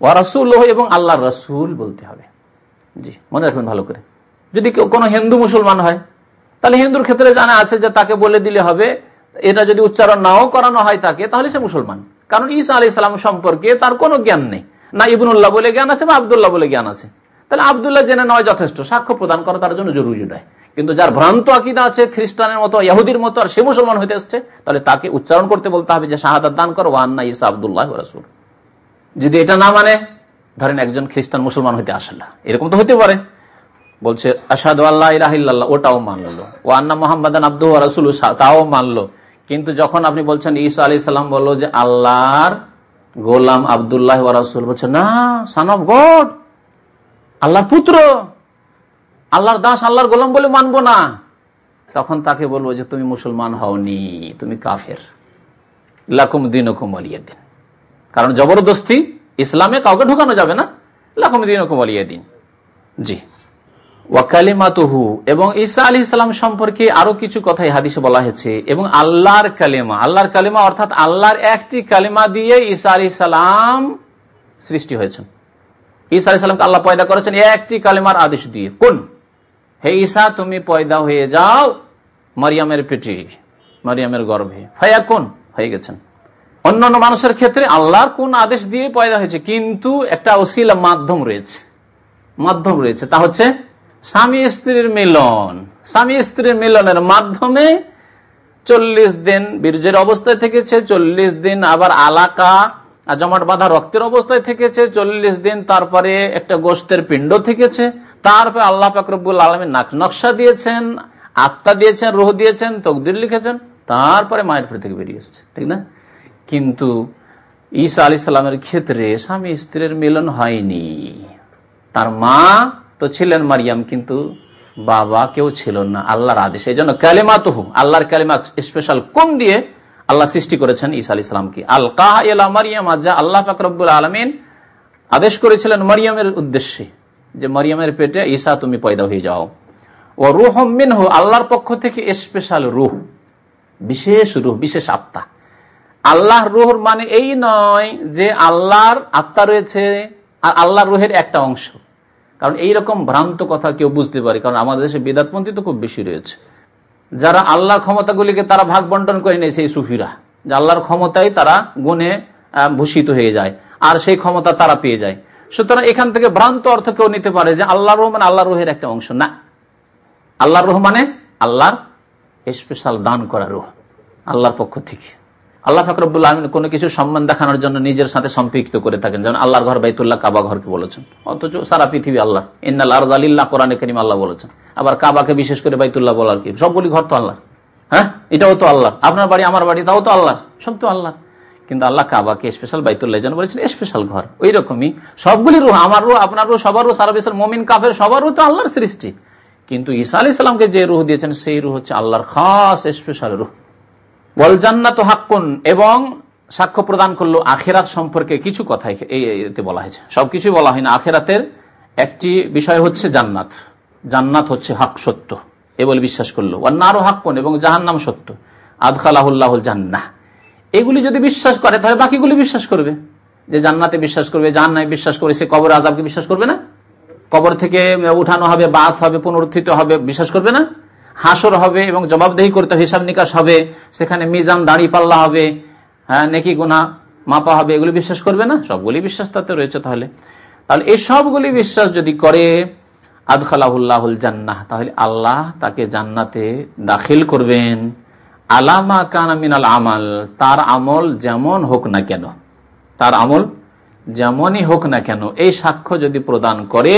ও রসুল এবং আল্লাহ রসুল বলতে হবে। জি, মনে রাখবেন ভালো করে। যদি কোনো হিন্দু মুসলমান হয়, তাহলে হিন্দুর ক্ষেত্রে জানা আছে যে তাকে বলে দিলে হবে, এটা যদি উচ্চারণ নাও করানো হয় তাকে, তাহলে সে মুসলমান। কারণ ঈসা আলি সালাম সম্পর্কে তার কোনো জ্ঞান নেই। না ইবনুল্লাহ বলে জ্ঞান আছে বা আবদুল্লাহ বলে জ্ঞান আছে। তাহলে আবদুল্লাহ জেনে নয় যথেষ্ট, সাক্ষ্য প্রদান করা তার জন্য জরুরি নয়। কিন্তু যার ভ্রান্ত আকিদা আছে, খ্রিস্টানের মতো ইহুদির মতো, আর সে মুসলমান হইতে আসছে তাহলে তাকে উচ্চারণ করতে বলতে হবে যে শাহাদ দান করো ওয়ান্না ইসা আবদুল্লাহ রাসুল। যদি এটা না মানে ধরেন একজন খ্রিস্টান মুসলমান হইতে আসে না। এরকম তো হতে পারে। বলছে আসাদ আল্লাহ ওটাও মানলো। ও আন্না মোহাম্মদ আব্দু রাসুল তাও মানলো। কিন্তু যখন আপনি বলছেন, ঈসা আলি সাল্লাম বলল যে, আল্লাহর গোলাম আবদুল্লাহ রাসুল। বলছে, না সান অফ গড আল্লাহর পুত্র। আল্লাহর দাস, আল্লাহর গোলাম বলে মানবো না। তখন তাকে বলব যে, তুমি মুসলমান হওনি, তুমি কাফের। লাকুম দিন দিন কারণ জবরদস্তি ইসলামে কাউকে ঢুকানো যাবে না। লাকুম দিন দিন জি। ওয়াকালিমাতুহু এবং ঈসা আলী ইসলাম সম্পর্কে আরও কিছু কথাই হাদিসে বলা হয়েছে, এবং আল্লাহর কালিমা। আল্লাহর কালিমা অর্থাৎ আল্লাহর একটি কালিমা দিয়ে ঈসা আলী সালাম সৃষ্টি হয়েছেন। ঈসা আলী সালামকে আল্লাহ পয়দা করেছেন একটি কালিমার আদেশ দিয়ে। কোন হে ঈসা, তুমি পয়দা হয়ে যাও মারিয়ামের পেটে, মারিয়ামের গর্ভে। ফায়া কোন হয়ে গেছেন। অন্যান্য মানুষের ক্ষেত্রে আল্লাহর কোন আদেশ দিয়ে পয়দা হয়েছে, কিন্তু একটা অশিলা মাধ্যম রয়েছে। মাধ্যম রয়েছে, তা হচ্ছে স্বামী স্ত্রীর মিলন। স্বামী স্ত্রীর মিলনের মাধ্যমে চল্লিশ দিন বীর্যের অবস্থায় থেকেছে, চল্লিশ দিন আবার আলাকা জমাট বাঁধা রক্তের অবস্থায় থেকেছে, চল্লিশ দিন তারপরে একটা গোস্তের পিণ্ড থেকেছে, তারপরে আল্লাহ ফাকরবুল আলমী নকশা দিয়েছেন, আত্মা দিয়েছেন, রোহ দিয়েছেন, তকদির লিখেছেন, তারপরে মায়ের পেট থেকে বেরিয়ে এসছে, ঠিক না? কিন্তু ঈসা আলি সাল্লামের ক্ষেত্রে স্বামী স্ত্রীর মিলন হয়নি। তার মা তো ছিলেন মারিয়াম, কিন্তু বাবা কেউ ছিল না, আল্লাহর আদেশ। এই জন্য কালেমা তহু আল্লাহর কালেমা স্পেশাল কোন দিয়ে আল্লাহ সৃষ্টি করেছেন ঈসা আলি সালামকে? আল কাহ মারিয়াম যা আল্লাহ ফাকরবুল আলমিন আদেশ করেছিলেন মারিয়ামের উদ্দেশ্যে, যে মারিয়ামের পেটে ঈসা তুমি পয়দা হয়ে যাও। ও রুহ মিনহ, আল্লাহর পক্ষ থেকে স্পেশাল রুহ, বিশেষ রুহ, বিশেষ আত্মা। আল্লাহর রুহর মানে এই নয় যে আল্লাহর আত্মা রয়েছে, আর আল্লাহর রুহের একটা অংশ। কারণ এইরকম ভ্রান্ত কথা কেউ বুঝতে পারে, কারণ আমাদের দেশে বেদাতপন্থী তো খুব বেশি রয়েছে। যারা আল্লাহর ক্ষমতাগুলিকে তারা ভাগ বন্টন করে নিয়েছে এই সুফিরা, যে আল্লাহর ক্ষমতায় তারা গুণে ভূষিত হয়ে যায়, আর সেই ক্ষমতা তারা পেয়ে যায়। সুতরাং এখান থেকে ভ্রান্ত অর্থ কেউ নিতে পারে যে আল্লাহ রহমান আল্লাহ রোহের একটা অংশ। না। আল্লাহর রহমানে আল্লাহর স্পেশাল দান করা রোহ, আল্লাহর পক্ষ থেকে। আল্লাহ ফাকরবুল্লাহ আলমিন কোনো কিছু সম্মান দেখানোর জন্য নিজের সাথে সম্পৃক্ত করে থাকেন। যেমন আল্লাহর ঘর বাইতুল্লাহ কাবা ঘরকে বলেছেন। অথচ সারা পৃথিবী আল্লাহ। ইন্নাল আল্লাহ কোরআনে করিম আল্লাহ বলেছেন। আবার কাবাকে বিশেষ করে বাইতুল্লাহ বলার কি? সবগুলি ঘর তো আল্লাহ হ্যাঁ? এটাও তো আল্লাহ। আপনার বাড়ি, আমার বাড়ি, তাও তো আল্লাহ সব তো আল্লাহ কিন্তু আল্লাহ কাবাকে স্পেশাল বাইতুল্লাহ যেন বলেছেন স্পেশাল ঘর। ওই রকমই সবগুলি রুহ, আমার রুহ, আপনার রুহ, সবার রুহ, সারা বিশ্বের মমিন, কাফের, সবার রুহ তো আল্লাহর সৃষ্টি। কিন্তু ঈসা আলি সাল্লামকে যে রুহ দিয়েছেন, সেই রুহ হচ্ছে আল্লাহর খাস স্পেশাল রুহ। বল জান্নাত হাক্কুন, এবং সাক্ষ্য প্রদান করল আখেরাত সম্পর্কে কিছু কথা এতে বলা হয়েছে। সবকিছু বলা হয় না আখেরাতের একটি বিষয় হচ্ছে জান্নাত। জান্নাত হচ্ছে হাক সত্য। এ বলে বিশ্বাস করল। নারো হাক্কুন, এবং জাহান্নাম সত্য। আদখালাহুল্লাহুল জান্নাহ। এগুলি যদি বিশ্বাস করে, তাহলে বাকিগুলি বিশ্বাস করবে। যে জান্নাতে বিশ্বাস করবে জাহান্নায় বিশ্বাস করে সে কবর আজাবকে বিশ্বাস করবে না? কবর থেকে উঠানো হবে, বাস হবে, পুনরুত্থিত হবে, বিশ্বাস করবে না? হাসর হবে এবং জবাবদেহি করতে হিসাব নিকাশ হবে, সেখানে মিজান, দাঁড়ি পাল্লা হবে হ্যাঁ নেকি গুনা মাপা হবে, এগুলি বিশ্বাস করবে না? সবগুলি বিশ্বাস তাতে রয়েছে তাহলে। তাহলে এই সবগুলি বিশ্বাস যদি করে, আদখালাহুল্লাহুল জান্নাহ, তাহলে আল্লাহ তাকে জান্নাতে দাখিল করবেন। আলামা কানামিনাল আমাল, তার আমল যেমন হোক না কেন, তার আমল যেমনই হোক না কেন, এই সাক্ষ্য যদি প্রদান করে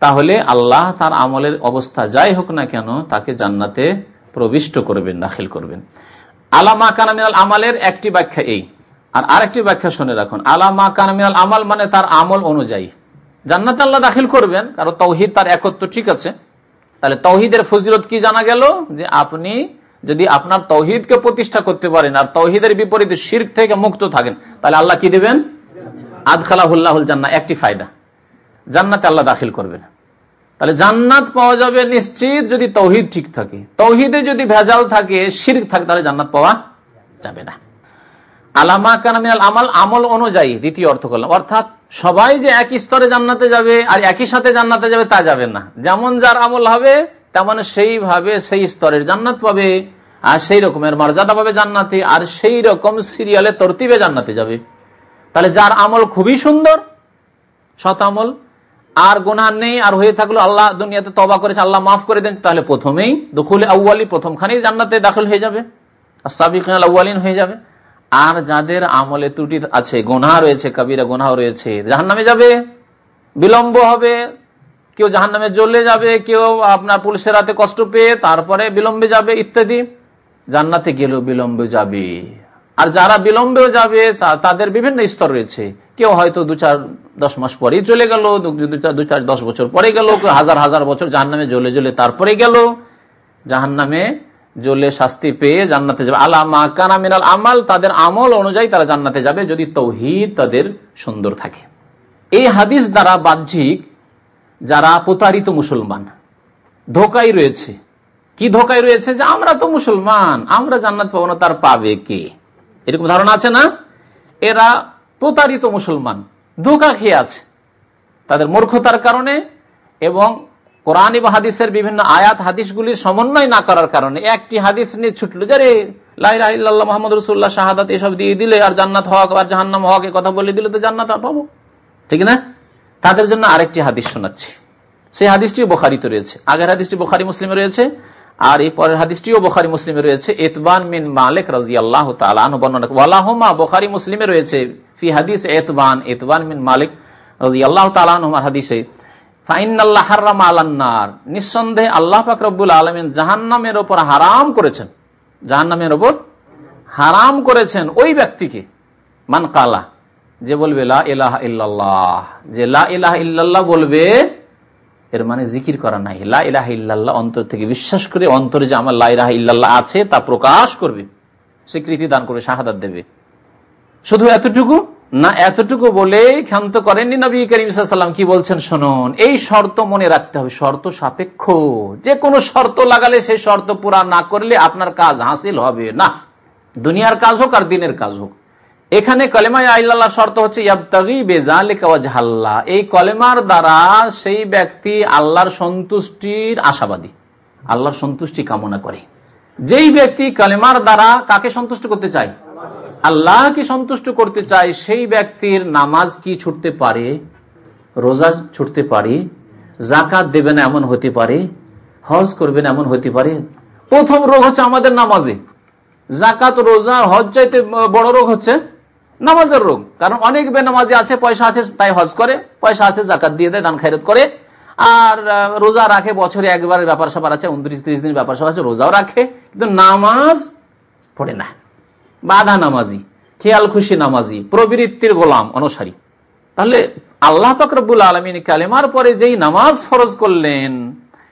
তাহলে আল্লাহ তার আমলের অবস্থা যাই হোক না কেন তাকে জান্নাতে প্রবিষ্ট করবেন, দাখিল করবেন। আলামা কানামিনাল আমালের একটি ব্যাখ্যা এই। আর আরেকটি ব্যাখ্যা শুনে রাখুন। আলামা কানামিনাল আমাল মানে তার আমল অনুযায়ী। জান্নাতে আল্লাহ দাখিল করবেন, কারণ তৌহিদ তার একত্র ঠিক আছে। তাহলে তৌহিদের ফজিলত কি জানা গেল? যে আপনি যদি আপনার তৌহিদকে প্রতিষ্ঠা করতে পারেন আর তৌহিদের বিপরীতে শির্ক থেকে মুক্ত থাকেন, তাহলে আল্লাহ কি দেবেন? আদখালাহুল্লাহুল জান্না একটি ফায়দা। জান্নাতে আল্লাহ দাখিল করবেন। তাহলে জান্নাত পাওয়া যাবে নিশ্চিত যদি তৌহিদ ঠিক থাকে। তৌহিদে যদি ভেজাল থাকে, শির্ক থাকে, তাহলে জান্নাত পাওয়া যাবে না। আলামা কানামিনাল আমাল, আমল অনুযায়ী দ্বিতীয় অর্থ করলাম। অর্থাৎ সবাই যে একই স্তরে জান্নাতে যাবে আর একই সাথে জান্নাতে যাবে তা যাবে না। যেমন যার আমল হবে, তেমন সেইভাবে সেই স্তরের জান্নাত পাবে। আর সেই রকমের মর্যাদা পাবে জান্নাতে, আর সেই রকম সিরিয়ালে তরতিবে জান্নাতে যাবে। তাহলে যার আমল খুবই সুন্দর, সৎ আমল আর গোনার নেই, আর হয়ে থাকল আল্লাহ দুনিয়াতে তবা করেছে, আল্লাহ মাফ করে দেন, তাহলে প্রথমেই দখুলে আউ্বালি প্রথমখানেই জান্নাতে দাখিল হয়ে যাবে। আর আউ্বালিন হয়ে যাবে। আর যাদের আমলে ত্রুটি আছে গোনা রয়েছে, কবিরা গোনা রয়েছে জাহান নামে যাবে, বিলম্ব হবে, কেউ জাহান নামে জ্বলে যাবে, কেউ আপনার পুলিশের হাতে কষ্ট পেয়ে তারপরে বিলম্বে যাবে ইত্যাদি। জান্নাতে গেলেও বিলম্বে যাবে। আর যারা বিলম্বেও যাবে তাদের বিভিন্ন স্তর রয়েছে। কেউ হয়তো দু চার, দশ মাস পরেই চলে গেল, দু চার দশ বছর পরে গেল হাজার হাজার বছর জাহান নামে জ্বলে জ্বলে তারপরে গেল। জাহান নামে জ্বলে শাস্তি পেয়ে জান্নাতে যাবে। আলামা কানা মিনাল আমাল, তাদের আমল অনুযায়ী তারা জান্নাতে যাবে যদি তৌহিদ তাদের সুন্দর থাকে। এই হাদিস দ্বারা বাহ্যিক যারা প্রতারিত মুসলমান, ধোকাই রয়েছে। কি ধোকাই রয়েছে যে আমরা তো মুসলমান, আমরা জান্নাত পাবো না, তার পাবে কে? এরকম ধারণা আছে না? এরা প্রতারিত মুসলমান, ধোকা খেয়ে আছে। তাদের মূর্খতার কারণে এবং কোরআন এবং হাদিসের বিভিন্ন আয়াত, হাদিসগুলির সমন্বয় না করার কারণে একটি হাদিস নিয়ে ছুটলো যে রে লাইল্লাহ মোহাম্মদ রসুল্লাহ শাহাদাত এসব দিয়ে দিলে আর জান্নাত হক আর জাহান্নাম হক এ কথা বলে দিলে তো জান্নাত পাবো। ঠিক না? তাদের জন্য আরেকটি হাদিস শোনাচ্ছি। সেই হাদিসটি বোখারিতে রয়েছে। আগের হাদিসটি বোখারি, মুসলিমে রয়েছে। আর এই পরের হাদিসটিও বোখারি মুসলিমে রয়েছে, এতবান মিন মালিক রাজি আল্লাহ বর্ণনা ওয়ালাহমা, বোখারি মুসলিমে রয়েছে, ফি হাদিস এতবান এতবান মিন মালিক রাজি আল্লাহ তালানহমার হাদিসে ফাকরবুল আলমিন ওপর হারাম করেছেন। জাহান্নামের ওপর হারাম করেছেন ওই ব্যক্তিকে। যে বলবে বলবে এর মানে জিকির করা নাই। লা ইলাহা ইল্লাল্লাহ অন্তর থেকে বিশ্বাস করে অন্তরে যে আমার লা ইলাহা ইল্লাল্লাহ আছে, তা প্রকাশ করবে। স্বীকৃতি দান করবে শাহাদাত দেবে। শুধু এতটুকু? না, এতটুকু বলে ক্ষান্ত করেননি নবী করিম সাল্লাম কি বলছেন, শুনুন। এই শর্ত মনে রাখতে হবে, শর্ত সাপেক্ষ। যে কোনো শর্ত লাগালে সেই শর্ত পুরা না করলে আপনার কাজ হাসিল হবে না। দুনিয়ার কাজ হোক আর দিনের কাজ হোক। এখানে কলেমায় আল্লাহ শর্ত হচ্ছে এই কলেমার দ্বারা সেই ব্যক্তি আল্লাহর সন্তুষ্টির আশাবাদী, আল্লাহর সন্তুষ্টি কামনা করে। যেই ব্যক্তি কলেমার দ্বারা কাকে সন্তুষ্ট করতে চায়? আল্লাহকে সন্তুষ্ট করতে চায়, সেই ব্যক্তির নামাজ কি ছুটতে পারে, রোজা ছুটতে পারে জাকাত দেবে না এমন হতে পারে, হজ করবে না এমন হতে পারে। প্রথম রোগ হচ্ছে আমাদের নামাজে। জাকাত রোজা, হজ চাইতে বড় রোগ হচ্ছে নামাজের রোগ কারণ অনেক বেনামাজি আছে, পয়সা আছে, তাই হজ করে, পয়সা আছে, জাকাত দিয়ে দেয়, দান খাইরত করে। আর রোজা রাখে, বছরে একবার ব্যাপার স্যাপার আছে, উনত্রিশ, ত্রিশ দিন ব্যাপার স্যাপার আছে, রোজাও রাখে, কিন্তু নামাজ পড়ে না। বাধা নামাজি, খেয়াল খুশি নামাজি, প্রবৃত্তির গোলাম, অনুসারী। তাহলে আল্লাহ ফকরবুল আলমিন কালেমার পরে যেই নামাজ ফরজ করলেন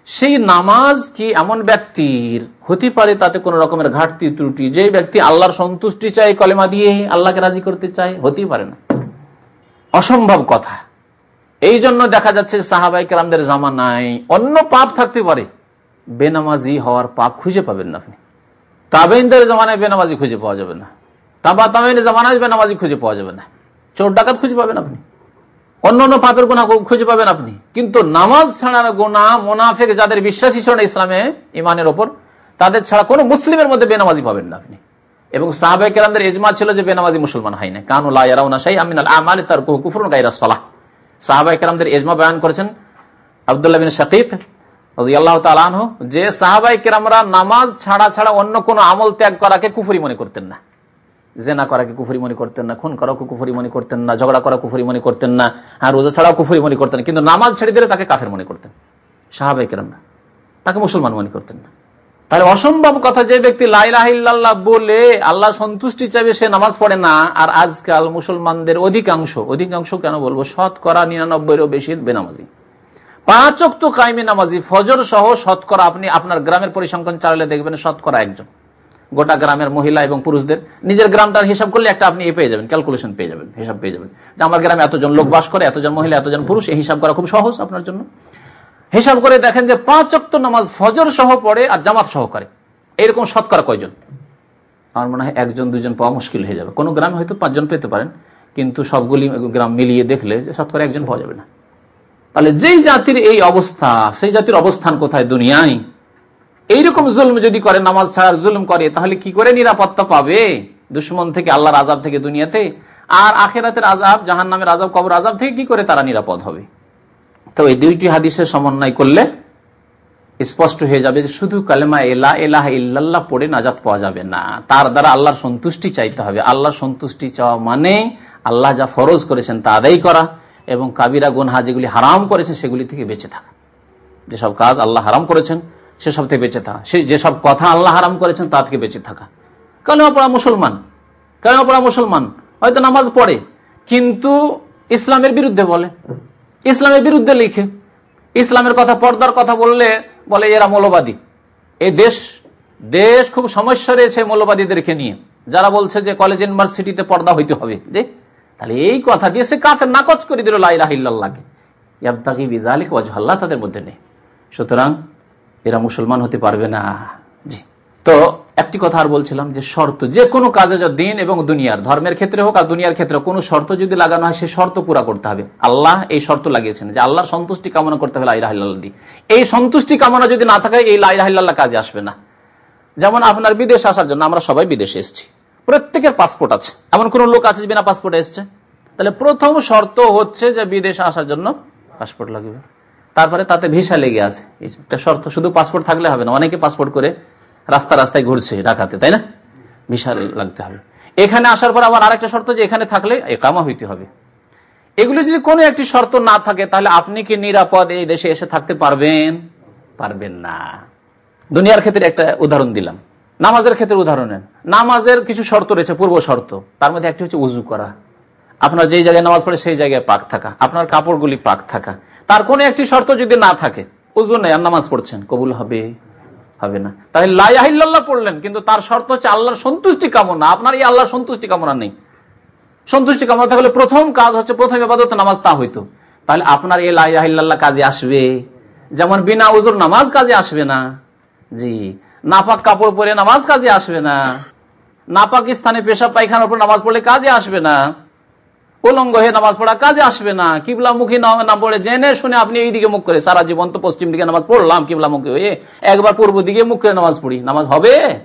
সেই নামাজ কি এমন ব্যক্তির? হতে পারে তাতে কোন রকমের ঘাটতি, ত্রুটি। যে ব্যক্তি আল্লাহর সন্তুষ্টি চায়, কলেমা দিয়ে আল্লাহকে রাজি করতে চায়, হতেই পারে না। অসম্ভব কথা। এই জন্য দেখা যাচ্ছে সাহাবাই কেরামদের জামানায় অন্য পাপ থাকতে পারে। বেনামাজি হওয়ার পাপ খুঁজে পাবেন না আপনি। তাবেইনদের জামানায় বেনামাজি খুঁজে পাওয়া যাবে না। তাবা তাবেইনের জামানায় বেনামাজি খুঁজে পাওয়া যাবে না। চোর ডাকাত খুঁজে পাবেন আপনি। অন্য অন্য পাপের গোনা খুঁজে পাবেন আপনি। কিন্তু নামাজ ছাড়ার গোনা মোনাফেক যাদের বিশ্বাসী ছিল না ইসলামে ইমানের ওপর, তাদের ছাড়া কোন মুসলিমের মধ্যে বেনামাজি পাবেন না আপনি। এবং সাহাবাই এজমা ছিল যে বেনামাজি মুসলমান হয় না। কানু লাউনা সাই এজমা বয়ান করেছেন আবদুল্লাহ বিন যে সাহাবাই কেরামরা নামাজ ছাড়া ছাড়া অন্য কোন আমল ত্যাগ করাকে কুফুরি মনে করতেন না। জেনা করাকে কুফুরি মনে করতেন না, খুন করাকে কুফুরি মনে করতেন না, ঝগড়া করা কুফুরি মনে করতেন না আর রোজা ছাড়াও কুফুরি মনে করতেন কিন্তু নামাজ ছেড়ে দিলে তাকে কাফের মনে করতেন সাহাবাই কেরামরা তাকে মুসলমান মনে করতেন না। তাহলে অসম্ভব কথা, যে ব্যক্তি লাইলাহিল্লাহ বলে আল্লাহ সন্তুষ্টি চাইবে, সে নামাজ পড়ে না, আর আজকাল মুসলমানদের অধিকাংশ অধিকাংশ কেন বলব, শতকরা নিরানব্বইরও বেশি বেনামাজি। পাঁচ অক্ত কাইমি নামাজি, ফজর সহ শতকরা আপনি আপনার গ্রামের পরিসংখ্যান চালালে দেখবেন শতকরা একজন। গোটা গ্রামের মহিলা এবং পুরুষদের। নিজের গ্রামটার হিসাব করলে একটা আপনি পেয়ে যাবেন ক্যালকুলেশন পেয়ে যাবেন, হিসাব পেয়ে যাবেন। যে আমার গ্রামে এতজন লোক বাস করে, এতজন মহিলা, এতজন পুরুষ, এই হিসাব করা খুব সহজ আপনার জন্য। হিসাব করে দেখেন যে পাঁচ অক্ত নামাজ ফজর সহ পড়ে আর জামাত সহ করে এইরকম শতকরা কয়জন? আমার মনে হয় একজন, দুজন পাওয়া মুশকিল হয়ে যাবে। কোনো গ্রামে হয়তো পাঁচজন পেতে পারেন, কিন্তু সবগুলি গ্রাম মিলিয়ে দেখলে যে শতকরা একজন পাওয়া যাবে না। তাহলে যেই জাতির এই অবস্থা, সেই জাতির অবস্থান কোথায়? দুনিয়ায়। এইরকম জুলম যদি করে, নামাজ ছাড়ার জুলম করে, তাহলে কি করে নিরাপত্তা পাবে? দুশ্মন থেকে আল্লাহর আজাব থেকে দুনিয়াতে? আর আখেরাতের আজাব জাহান নামের আজাব কবর আজাব থেকে কি করে তারা নিরাপদ হবে? তো এই দুইটি হাদিসের সমন্বয় করলে স্পষ্ট হয়ে যাবে যে শুধু কালেমা এলা এলাহ ইল্লাল্লাহ পড়ে নাজাত পাওয়া যাবে না। তার দ্বারা আল্লাহর সন্তুষ্টি চাইতে হবে। আল্লাহর সন্তুষ্টি চাওয়া মানে আল্লাহ যা ফরজ করেছেন তা আদায় করা এবং কাবিরা গুনহা যেগুলি হারাম করেছেন সেগুলি থেকে বেঁচে থাকা। যেসব কাজ আল্লাহ হারাম করেছেন সেসব থেকে বেঁচে থাকা। সে যেসব কথা আল্লাহ হারাম করেছেন তা থেকে বেঁচে থাকা। কালেমা পড়া মুসলমান, কালেমা পড়া মুসলমান, হয়তো নামাজ পড়ে, কিন্তু ইসলামের বিরুদ্ধে বলে। ইসলামের বিরুদ্ধে লিখে। ইসলামের কথা, পর্দার কথা বললে বলে, এরা মৌলবাদী। এই দেশ দেশ খুব সমস্যা রয়েছে মৌলবাদীদেরকে নিয়ে। যারা বলছে যে কলেজ ইউনিভার্সিটিতে পর্দা হইতে হবে। যে, তাহলে এই কথা দিয়ে সে কাফের নাকচ করে দিল লাইলাহিল্লাহকে ইয়াবতাকি বিজালিক ওয়াজহাল্লাহ তাদের মধ্যে নেই। সুতরাং এরা মুসলমান হতে পারবে না। জি। তো একটি কথা আর বলছিলাম যে শর্ত, যে কোনো কাজে দিন এবং দুনিয়ার, ধর্মের ক্ষেত্রে হোক আর দুনিয়ার ক্ষেত্রে কোনো শর্ত যদি লাগানো হয়, সে শর্ত পুরা করতে হবে। আল্লাহ এই শর্ত লাগিয়েছেন যে আল্লাহর সন্তুষ্টি কামনা করতে হবে লাইলাহিল্লাহ দিয়ে। এই সন্তুষ্টি কামনা যদি না থাকে এই লাইলাহিল্লাহ কাজে আসবে না। যেমন আপনার বিদেশ আসার জন্য আমরা সবাই বিদেশে এসেছি। প্রত্যেকের পাসপোর্ট আছে। এমন কোন লোক আছে বিনা পাসপোর্টে এসছে? তাহলে প্রথম শর্ত হচ্ছে যে বিদেশে আসার জন্য পাসপোর্ট লাগবে। তারপরে তাতে ভিসা লেগে আছে। একটা শর্ত, শুধু পাসপোর্ট থাকলে হবে না, অনেকে পাসপোর্ট করে রাস্তা রাস্তায় ঘুরছে ঢাকাতে, তাই না? ভিসা লাগতে হবে। এখানে আসার পর আবার আরেকটা শর্ত যে এখানে থাকলে একামা হইতে হবে। এগুলো যদি কোনো একটি শর্ত না থাকে, তাহলে আপনি কি নিরাপদ এই দেশে এসে থাকতে পারবেন? পারবেন না। দুনিয়ার ক্ষেত্রে একটা উদাহরণ দিলাম। নামাজের ক্ষেত্রে উদাহরণ নামাজের কিছু শর্ত রয়েছে, পূর্ব শর্ত। তার মধ্যে একটি হচ্ছে উজু করা। আপনার যেই জায়গায় নামাজ পড়ে সেই জায়গায় পাক থাকা। আপনার কাপড়গুলি পাক থাকা। তার কোনো একটি শর্ত যদি না থাকে, উজু নেই, আর নামাজ পড়ছেন, কবুল হবে হবে না। তাহলে লাইল্লাহ পড়লেন, কিন্তু তার শর্ত হচ্ছে আল্লাহর সন্তুষ্টি কামনা। আপনার এই আল্লাহর সন্তুষ্টি কামনা নেই। সন্তুষ্টি কামনা থাকলে প্রথম কাজ হচ্ছে, প্রথম এবাদত নামাজ তা হইতো। তাহলে আপনার এই লাইল্লাহ কাজে আসবে। যেমন বিনা উজুর নামাজ কাজে আসবে না। জি। নাপাক কাপড় পরে নামাজ কাজে আসবে না। নাপাক স্থানে পেশা পায়খানার উপর নামাজ পড়লে কাজে আসবে না। উলঙ্গ হয়ে নামাজ পড়া কাজে আসবে না। কিবলা মুখী না পড়ে জেনে শুনে আপনি এই দিকে মুখ করে সারা জীবন তো পশ্চিম দিকে নামাজ পড়লাম কিবলা মুখী হয়ে। একবার পূর্ব দিকে মুখ করে নামাজ পড়ি। নামাজ হবে?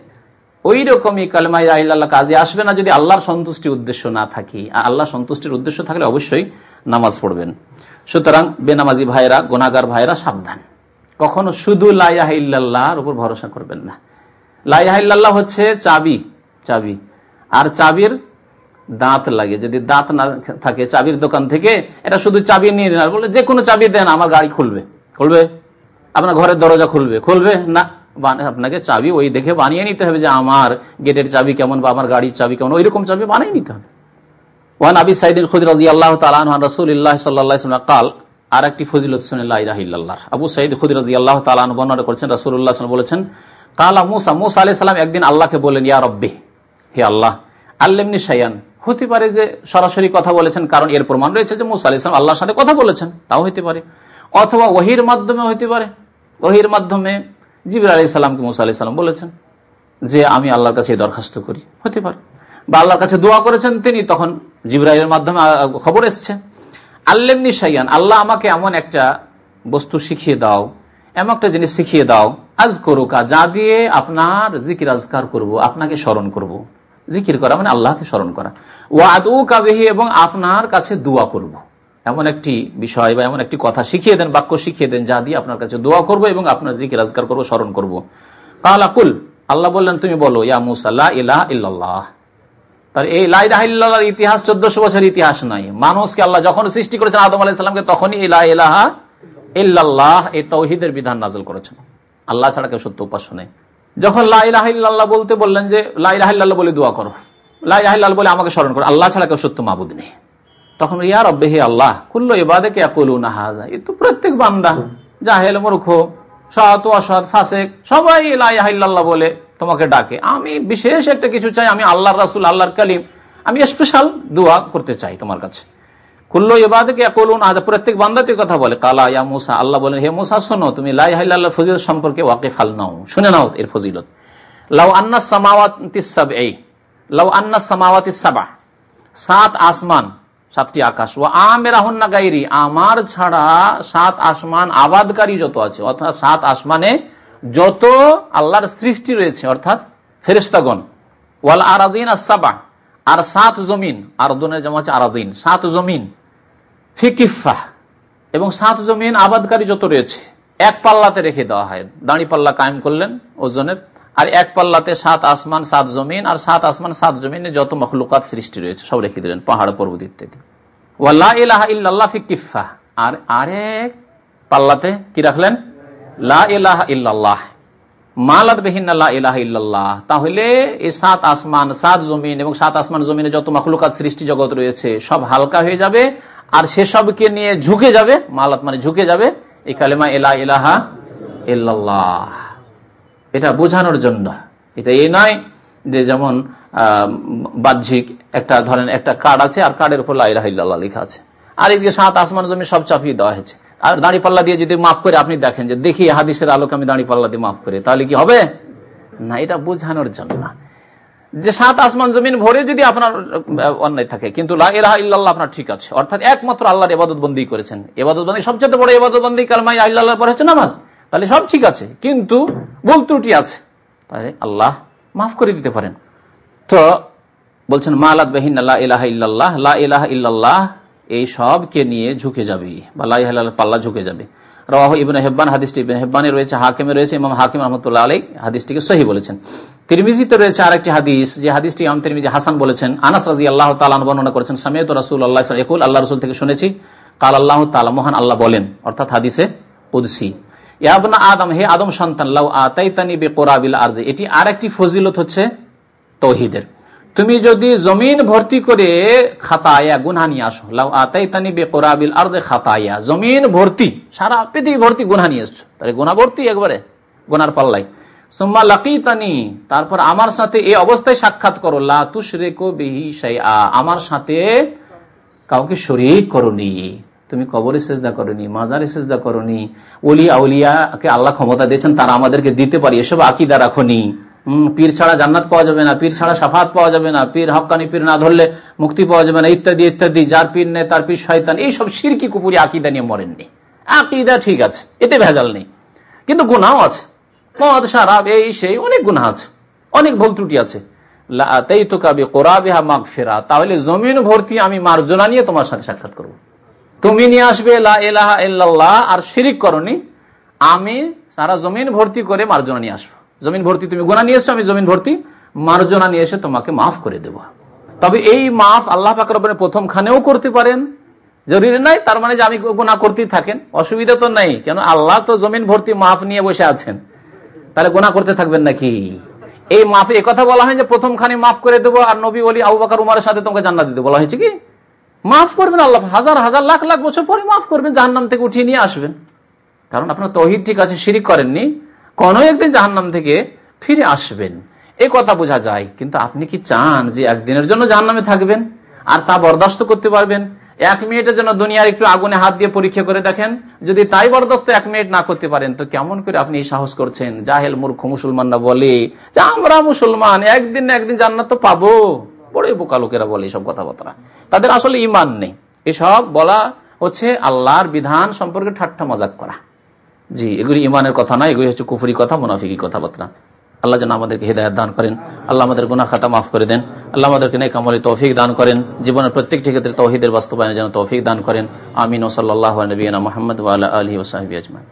ওই রকমই কালেমাই আল্লাহ কাজে আসবে না যদি আল্লাহর সন্তুষ্টির উদ্দেশ্য না থাকি। আল্লাহ সন্তুষ্টির উদ্দেশ্য থাকলে অবশ্যই নামাজ পড়বেন। সুতরাং বেনামাজি ভাইরা গোনাগার ভাইরা সাবধান। কখনো শুধু লাইয়াহ ইল্লাহর উপর ভরসা করবেন না। লাইয়াহ ইল্লাহ হচ্ছে চাবি চাবি। আর চাবির দাঁত লাগে। যদি দাঁত না থাকে চাবির দোকান থেকে, এটা শুধু চাবি নিয়ে নেন। বলে যে কোনো চাবি দেন, আমার গাড়ি খুলবে। খুলবে? আপনার ঘরের দরজা খুলবে। খুলবে? না। আপনাকে চাবি ওই দেখে বানিয়ে নিতে হবে যে, আমার গেটের চাবি কেমন বা আমার গাড়ির চাবি কেমন? ওই রকম চাবি বানিয়ে নিতে হবে। ওয়ান আবি সাইদিন খুদ রাজি আল্লাহ তালান রসুল ইল্লাহ সাল্লাহ কাল আর একটি ফজিলত শুনেল্লাহ আবু সাইদ খুদ রাজি আল্লাহ তালান বর্ণনা করছেন রাসুল্লাহ বলেছেন, কালা মুসা মুসা সাল্লাম একদিন আল্লাহকে বলেন ইয়া হে আল্লাহ, আল্লেমনি সাইয়ান হতে পারে যে সরাসরি কথা বলেছেন, কারণ এর প্রমাণ রয়েছে যে মুসা আলি ইসলাম আল্লাহর সাথে কথা বলেছেন, তাও হইতে পারে। অথবা ওহির মাধ্যমে হইতে পারে। ওহির মাধ্যমে জিবির আলি সাল্লামকে মুসা আলি সাল্লাম বলেছেন যে আমি আল্লাহর কাছে দরখাস্ত করি। হতে পারে। বা আল্লাহর কাছে দোয়া করেছেন তিনি, তখন জিব্রাইলের মাধ্যমে খবর এসছে। আল্লেমনি সাইয়ান আল্লাহ আমাকে এমন একটা বস্তু শিখিয়ে দাও, এমন একটা জিনিস শিখিয়ে দাও আজ করুকা যা দিয়ে আপনার জিকির আজকার করব, আপনাকে স্মরণ করব। জিকির করা মানে আল্লাহকে স্মরণ করা। ও আদৌ কাবেহি এবং আপনার কাছে দোয়া করব। এমন একটি বিষয় বা এমন একটি কথা শিখিয়ে দেন, বাক্য শিখিয়ে দেন, যা দিয়ে আপনার কাছে দোয়া করব এবং আপনার জিকির আজকার করব, স্মরণ করব। কালাকুল আল্লাহ বললেন, তুমি বলো, ইয়া মুসাল্লাহ ইলাহ ইল্লাল্লাহ। তার এই লাইলাহার ইতিহাস চোদ্দশো বছর ইতিহাস নাই। মানুষকে আল্লাহ যখন সৃষ্টি করেছেন, আদম আলাহিসামকে তখনই ইলাহ ইলাহা ইল্লাল্লাহ, এই তৌহিদের বিধান নাজল করেছেন। আল্লাহ ছাড়া কেউ সত্য উপাস্য নেই। যখন লাইলাহিল্লাহ বলতে বললেন যে লাইলাহিল্লাহ বলে দোয়া করো। লাইলাহিল্লাহ বলে আমাকে স্মরণ করো। আল্লাহ ছাড়া কেউ সত্য মাবুদ নেই। তখন ইয়ার অব্বে হে আল্লাহ, কুল্ল এবাদে কে কুলু না হাজা এ তো প্রত্যেক বান্দা, জাহেল, মূর্খ আমি বিশেষ একটা কিছু চাই, আমি আল্লাহর রাসুল, আল্লাহর কালিম। আমি স্পেশাল দোয়া করতে চাই তোমার কাছে। কুল্লো ইবাদকে করুন আজ প্রত্যেক বান্দাতে কথা বলে। কালা, ইয়া মুসা, আল্লাহ বলেন, হে মুসা, শোনো, তুমি লাই হাইল্লাহ ফজিলত সম্পর্কে ওয়াকে ফাল নাও। শুনে নাও এর ফজিলত। লাউ আন্না সামাওয়াতি সাব এই লাউ আন্না সামাওয়াতি সাবা সাত আসমান, সাতটি আকাশ। ও আমেরাহন্না গাইরি, আমার ছাড়া সাত আসমান আবাদকারী যত আছে, অর্থাৎ সাত আসমানে যত আল্লাহর সৃষ্টি রয়েছে, অর্থাৎ ফেরিস্তাগণ ওয়াল আরাদিন সাবা আর সাত জমিন, আরদনের জমা আছে আরাদিন, সাত জমিন। ফিকিফা এবং সাত জমিন আবাদকারী যত রয়েছে, এক পাল্লাতে রেখে দেওয়া হয়। দাঁড়ি পাল্লা কায়েম করলেন ওজনের, আর এক পাল্লাতে সাত আসমান, সাত জমিন, আর সাত আসমান, সাত জমিনে যত মখলুকাত সৃষ্টি রয়েছে, সব রেখে দিলেন পাহাড় পর্বত ইত্যাদি। ওয়াল্লাহ ফিকিফা আর আরেক পাল্লাতে কি রাখলেন? লা তাহলে এই সাত আসমান, সাত জমিন, এবং সাত আসমান জমিনে যত মখলুকাত সৃষ্টি জগৎ রয়েছে, সব হালকা হয়ে যাবে আর সেসবকে নিয়ে ঝুঁকে যাবে, মালাত মানে ঝুঁকে যাবে, এই কালেমা এলা ইলাহা ইল্লাল্লাহ। এটা বোঝানোর জন্য। এটা এই নয় যে যেমন বাহ্যিক একটা ধরেন একটা কার্ড আছে আর কার্ডের উপর লাইলাহ ইল্লাল্লাহ লেখা আছে। আর এদিকে সাত আসমান জমি সব চাপিয়ে দেওয়া হয়েছে। আর দাঁড়ি পাল্লা দিয়ে যদি মাফ করে আপনি দেখেন যে দেখি হাদিসের আলোকে আমি দাঁড়ি পাল্লা দিয়ে মাফ করে, তাহলে কি হবে? না, এটা বোঝানোর জন্য যে সাত আসমান জমিন ভরে যদি আপনার অন্যায় থাকে, কিন্তু আপনার ঠিক আছে। অর্থাৎ একমাত্র আল্লাহর এবাদত বন্দী করেছেন। এবাদত বন্দী সবচেয়ে বড় এবাদত বন্দী কালমাই আল্লাহ পরে হচ্ছে নামাজ। তাহলে সব ঠিক আছে, কিন্তু ভুল ত্রুটি আছে। তাহলে আল্লাহ মাফ করে দিতে পারেন। তো বলছেন মালাদ বাহিন আল্লাহ ইলাহা ইল্লাল্লাহ, লা এই সবকে নিয়ে ঝুঁকে যাবে, বা লাই পাল্লা ঝুঁকে যাবে। রাহ ইবন হেব্বান হাদিসটি। ইবন হেব্বানে রয়েছে, হাকিমে রয়েছে, ইমাম হাকিম রহমতুল্লাহ আলাই হাদিসটিকে সহি বলেছেন। তিরমিজিতে রয়েছে আরেকটি হাদিস, যে হাদিসটি ইমাম তিরমিজি হাসান বলেছেন, আনাস রাজি আল্লাহ তালান বর্ণনা করেছেন, সামিয়ত রাসুল আল্লাহ একুল আল্লাহ রসুল থেকে শুনেছি, কাল আল্লাহ তালা মহান আল্লাহ বলেন। অর্থাৎ হাদিসে কুদসি। ইয়াবনা আদম, হে আদম সন্তান, লাউ আতাইতানি বে কোরাবিল আর্জে এটি আর একটি ফজিলত হচ্ছে তৌহিদের। তুমি যদি জমিন ভর্তি করে খাতায়া গুনহা নিয়ে আসো। লাউ আতাইতানি বে কোরাবিল আর্জে খাতায়া। জমিন ভর্তি, সারা পৃথিবী ভর্তি গুনহা নিয়ে এসছো তাহলে গুনা ভর্তি একবারে, গুনার পাল্লাই সোম্মা লাকিতানি, তারপর আমার সাথে এই অবস্থায় সাক্ষাৎ করো। লা তুশরিকু বিহি আমার সাথে কাউকে শরীক করনি। তুমি কবরে সেজদা করনি, মাজারে সেজদা করনি। ওলি আউলিয়াকে আল্লাহ ক্ষমতা দিয়েছেন, তারা আমাদেরকে দিতে পারি, এসব আকিদা রাখনি। পীর ছাড়া জান্নাত পাওয়া যাবে না, পীর ছাড়া সাফাত পাওয়া যাবে না, পীর হকানি পীর না ধরলে মুক্তি পাওয়া যাবে না, ইত্যাদি ইত্যাদি, যার পীর নেই, তার পীর শয়তান, এইসব সিরকি কুপুরি আকিদা নিয়ে মরেননি। আকিদা ঠিক আছে, এতে ভেজাল নেই, কিন্তু গুনাও আছে। মদ সারাব এই, সেই, অনেক গুণা আছে, অনেক ভুল ত্রুটি আছে। তাহলে জমিন ভর্তি আমি মার্জনা নিয়ে তোমার সাথে সাক্ষাৎ করব। তুমি নিয়ে আসবে আর শিরিক করনি, আমি সারা জমিন ভর্তি করে মার্জনা নিয়ে আসব। জমিন ভর্তি, তুমি গোনা নিয়ে এসছো আমি জমিন ভর্তি। মার্জনা নিয়ে এসে তোমাকে মাফ করে দেব। তবে এই মাফ আল্লাহ পাকর প্রথম খানেও করতে পারেন। জরুরি নাই, তার মানে যে আমি গোনা করতেই থাকেন। অসুবিধা তো নাই, কেন আল্লাহ তো জমিন ভর্তি মাফ নিয়ে বসে আছেন। তাহলে গোনা করতে থাকবেন নাকি? এই মাফে কথা বলা হয় যে প্রথম খানে মাফ করে দেবো আর নবী বলি আবু বাকার উমারের সাথে তোমাকে জান্নাত দিতে বলা হয়েছে কি? মাফ করবেন আল্লাহ, হাজার হাজার লাখ লাখ বছর পরে মাফ করবেন, জাহান্নাম থেকে উঠিয়ে নিয়ে আসবেন। কারণ আপনার তহিদ ঠিক আছে, শিরিক করেননি। কোন একদিন জাহান্নাম থেকে ফিরে আসবেন। এই কথা বোঝা যায়, কিন্তু আপনি কি চান যে একদিনের জন্য জাহান্নামে থাকবেন? আর তা বরদাস্ত করতে পারবেন? এক মিনিটের জন্য দুনিয়ার একটু আগুনে হাত দিয়ে পরীক্ষা করে দেখেন। যদি তাই বরদাস্ত এক মিনিট না করতে পারেন, তো কেমন করে আপনি সাহস করছেন? জাহেল মূর্খ মুসলমানরা বলে, যে আমরা মুসলমান, একদিন না একদিন জান্নাত তো পাবো। বড় বোকা লোকেরা বলে এসব কথাবার্তা। তাদের আসলে ইমান নেই। এসব বলা হচ্ছে আল্লাহর বিধান সম্পর্কে ঠাট্টা মজাক করা। জি, এগুলি ইমানের কথা না, এগুলি হচ্ছে কুফুরি কথা, মুনাফিকি কথাবার্তা। আল্লাহ যেন আমাদেরকে হৃদায়ত দান করেন। আল্লাহ আমাদের গুনা খাতা মাফ করে দেন। আল্লাহ আমাদেরকে নেই কামলে তৌফিক দান করেন। জীবনের প্রত্যেকটি ক্ষেত্রে তৌহিদের বাস্তবায়নে যেন তৌফিক দান করেন। আমিন ওসল্লাহ নবীনা মোহাম্মদ আলহি ওসাহিবি আজমান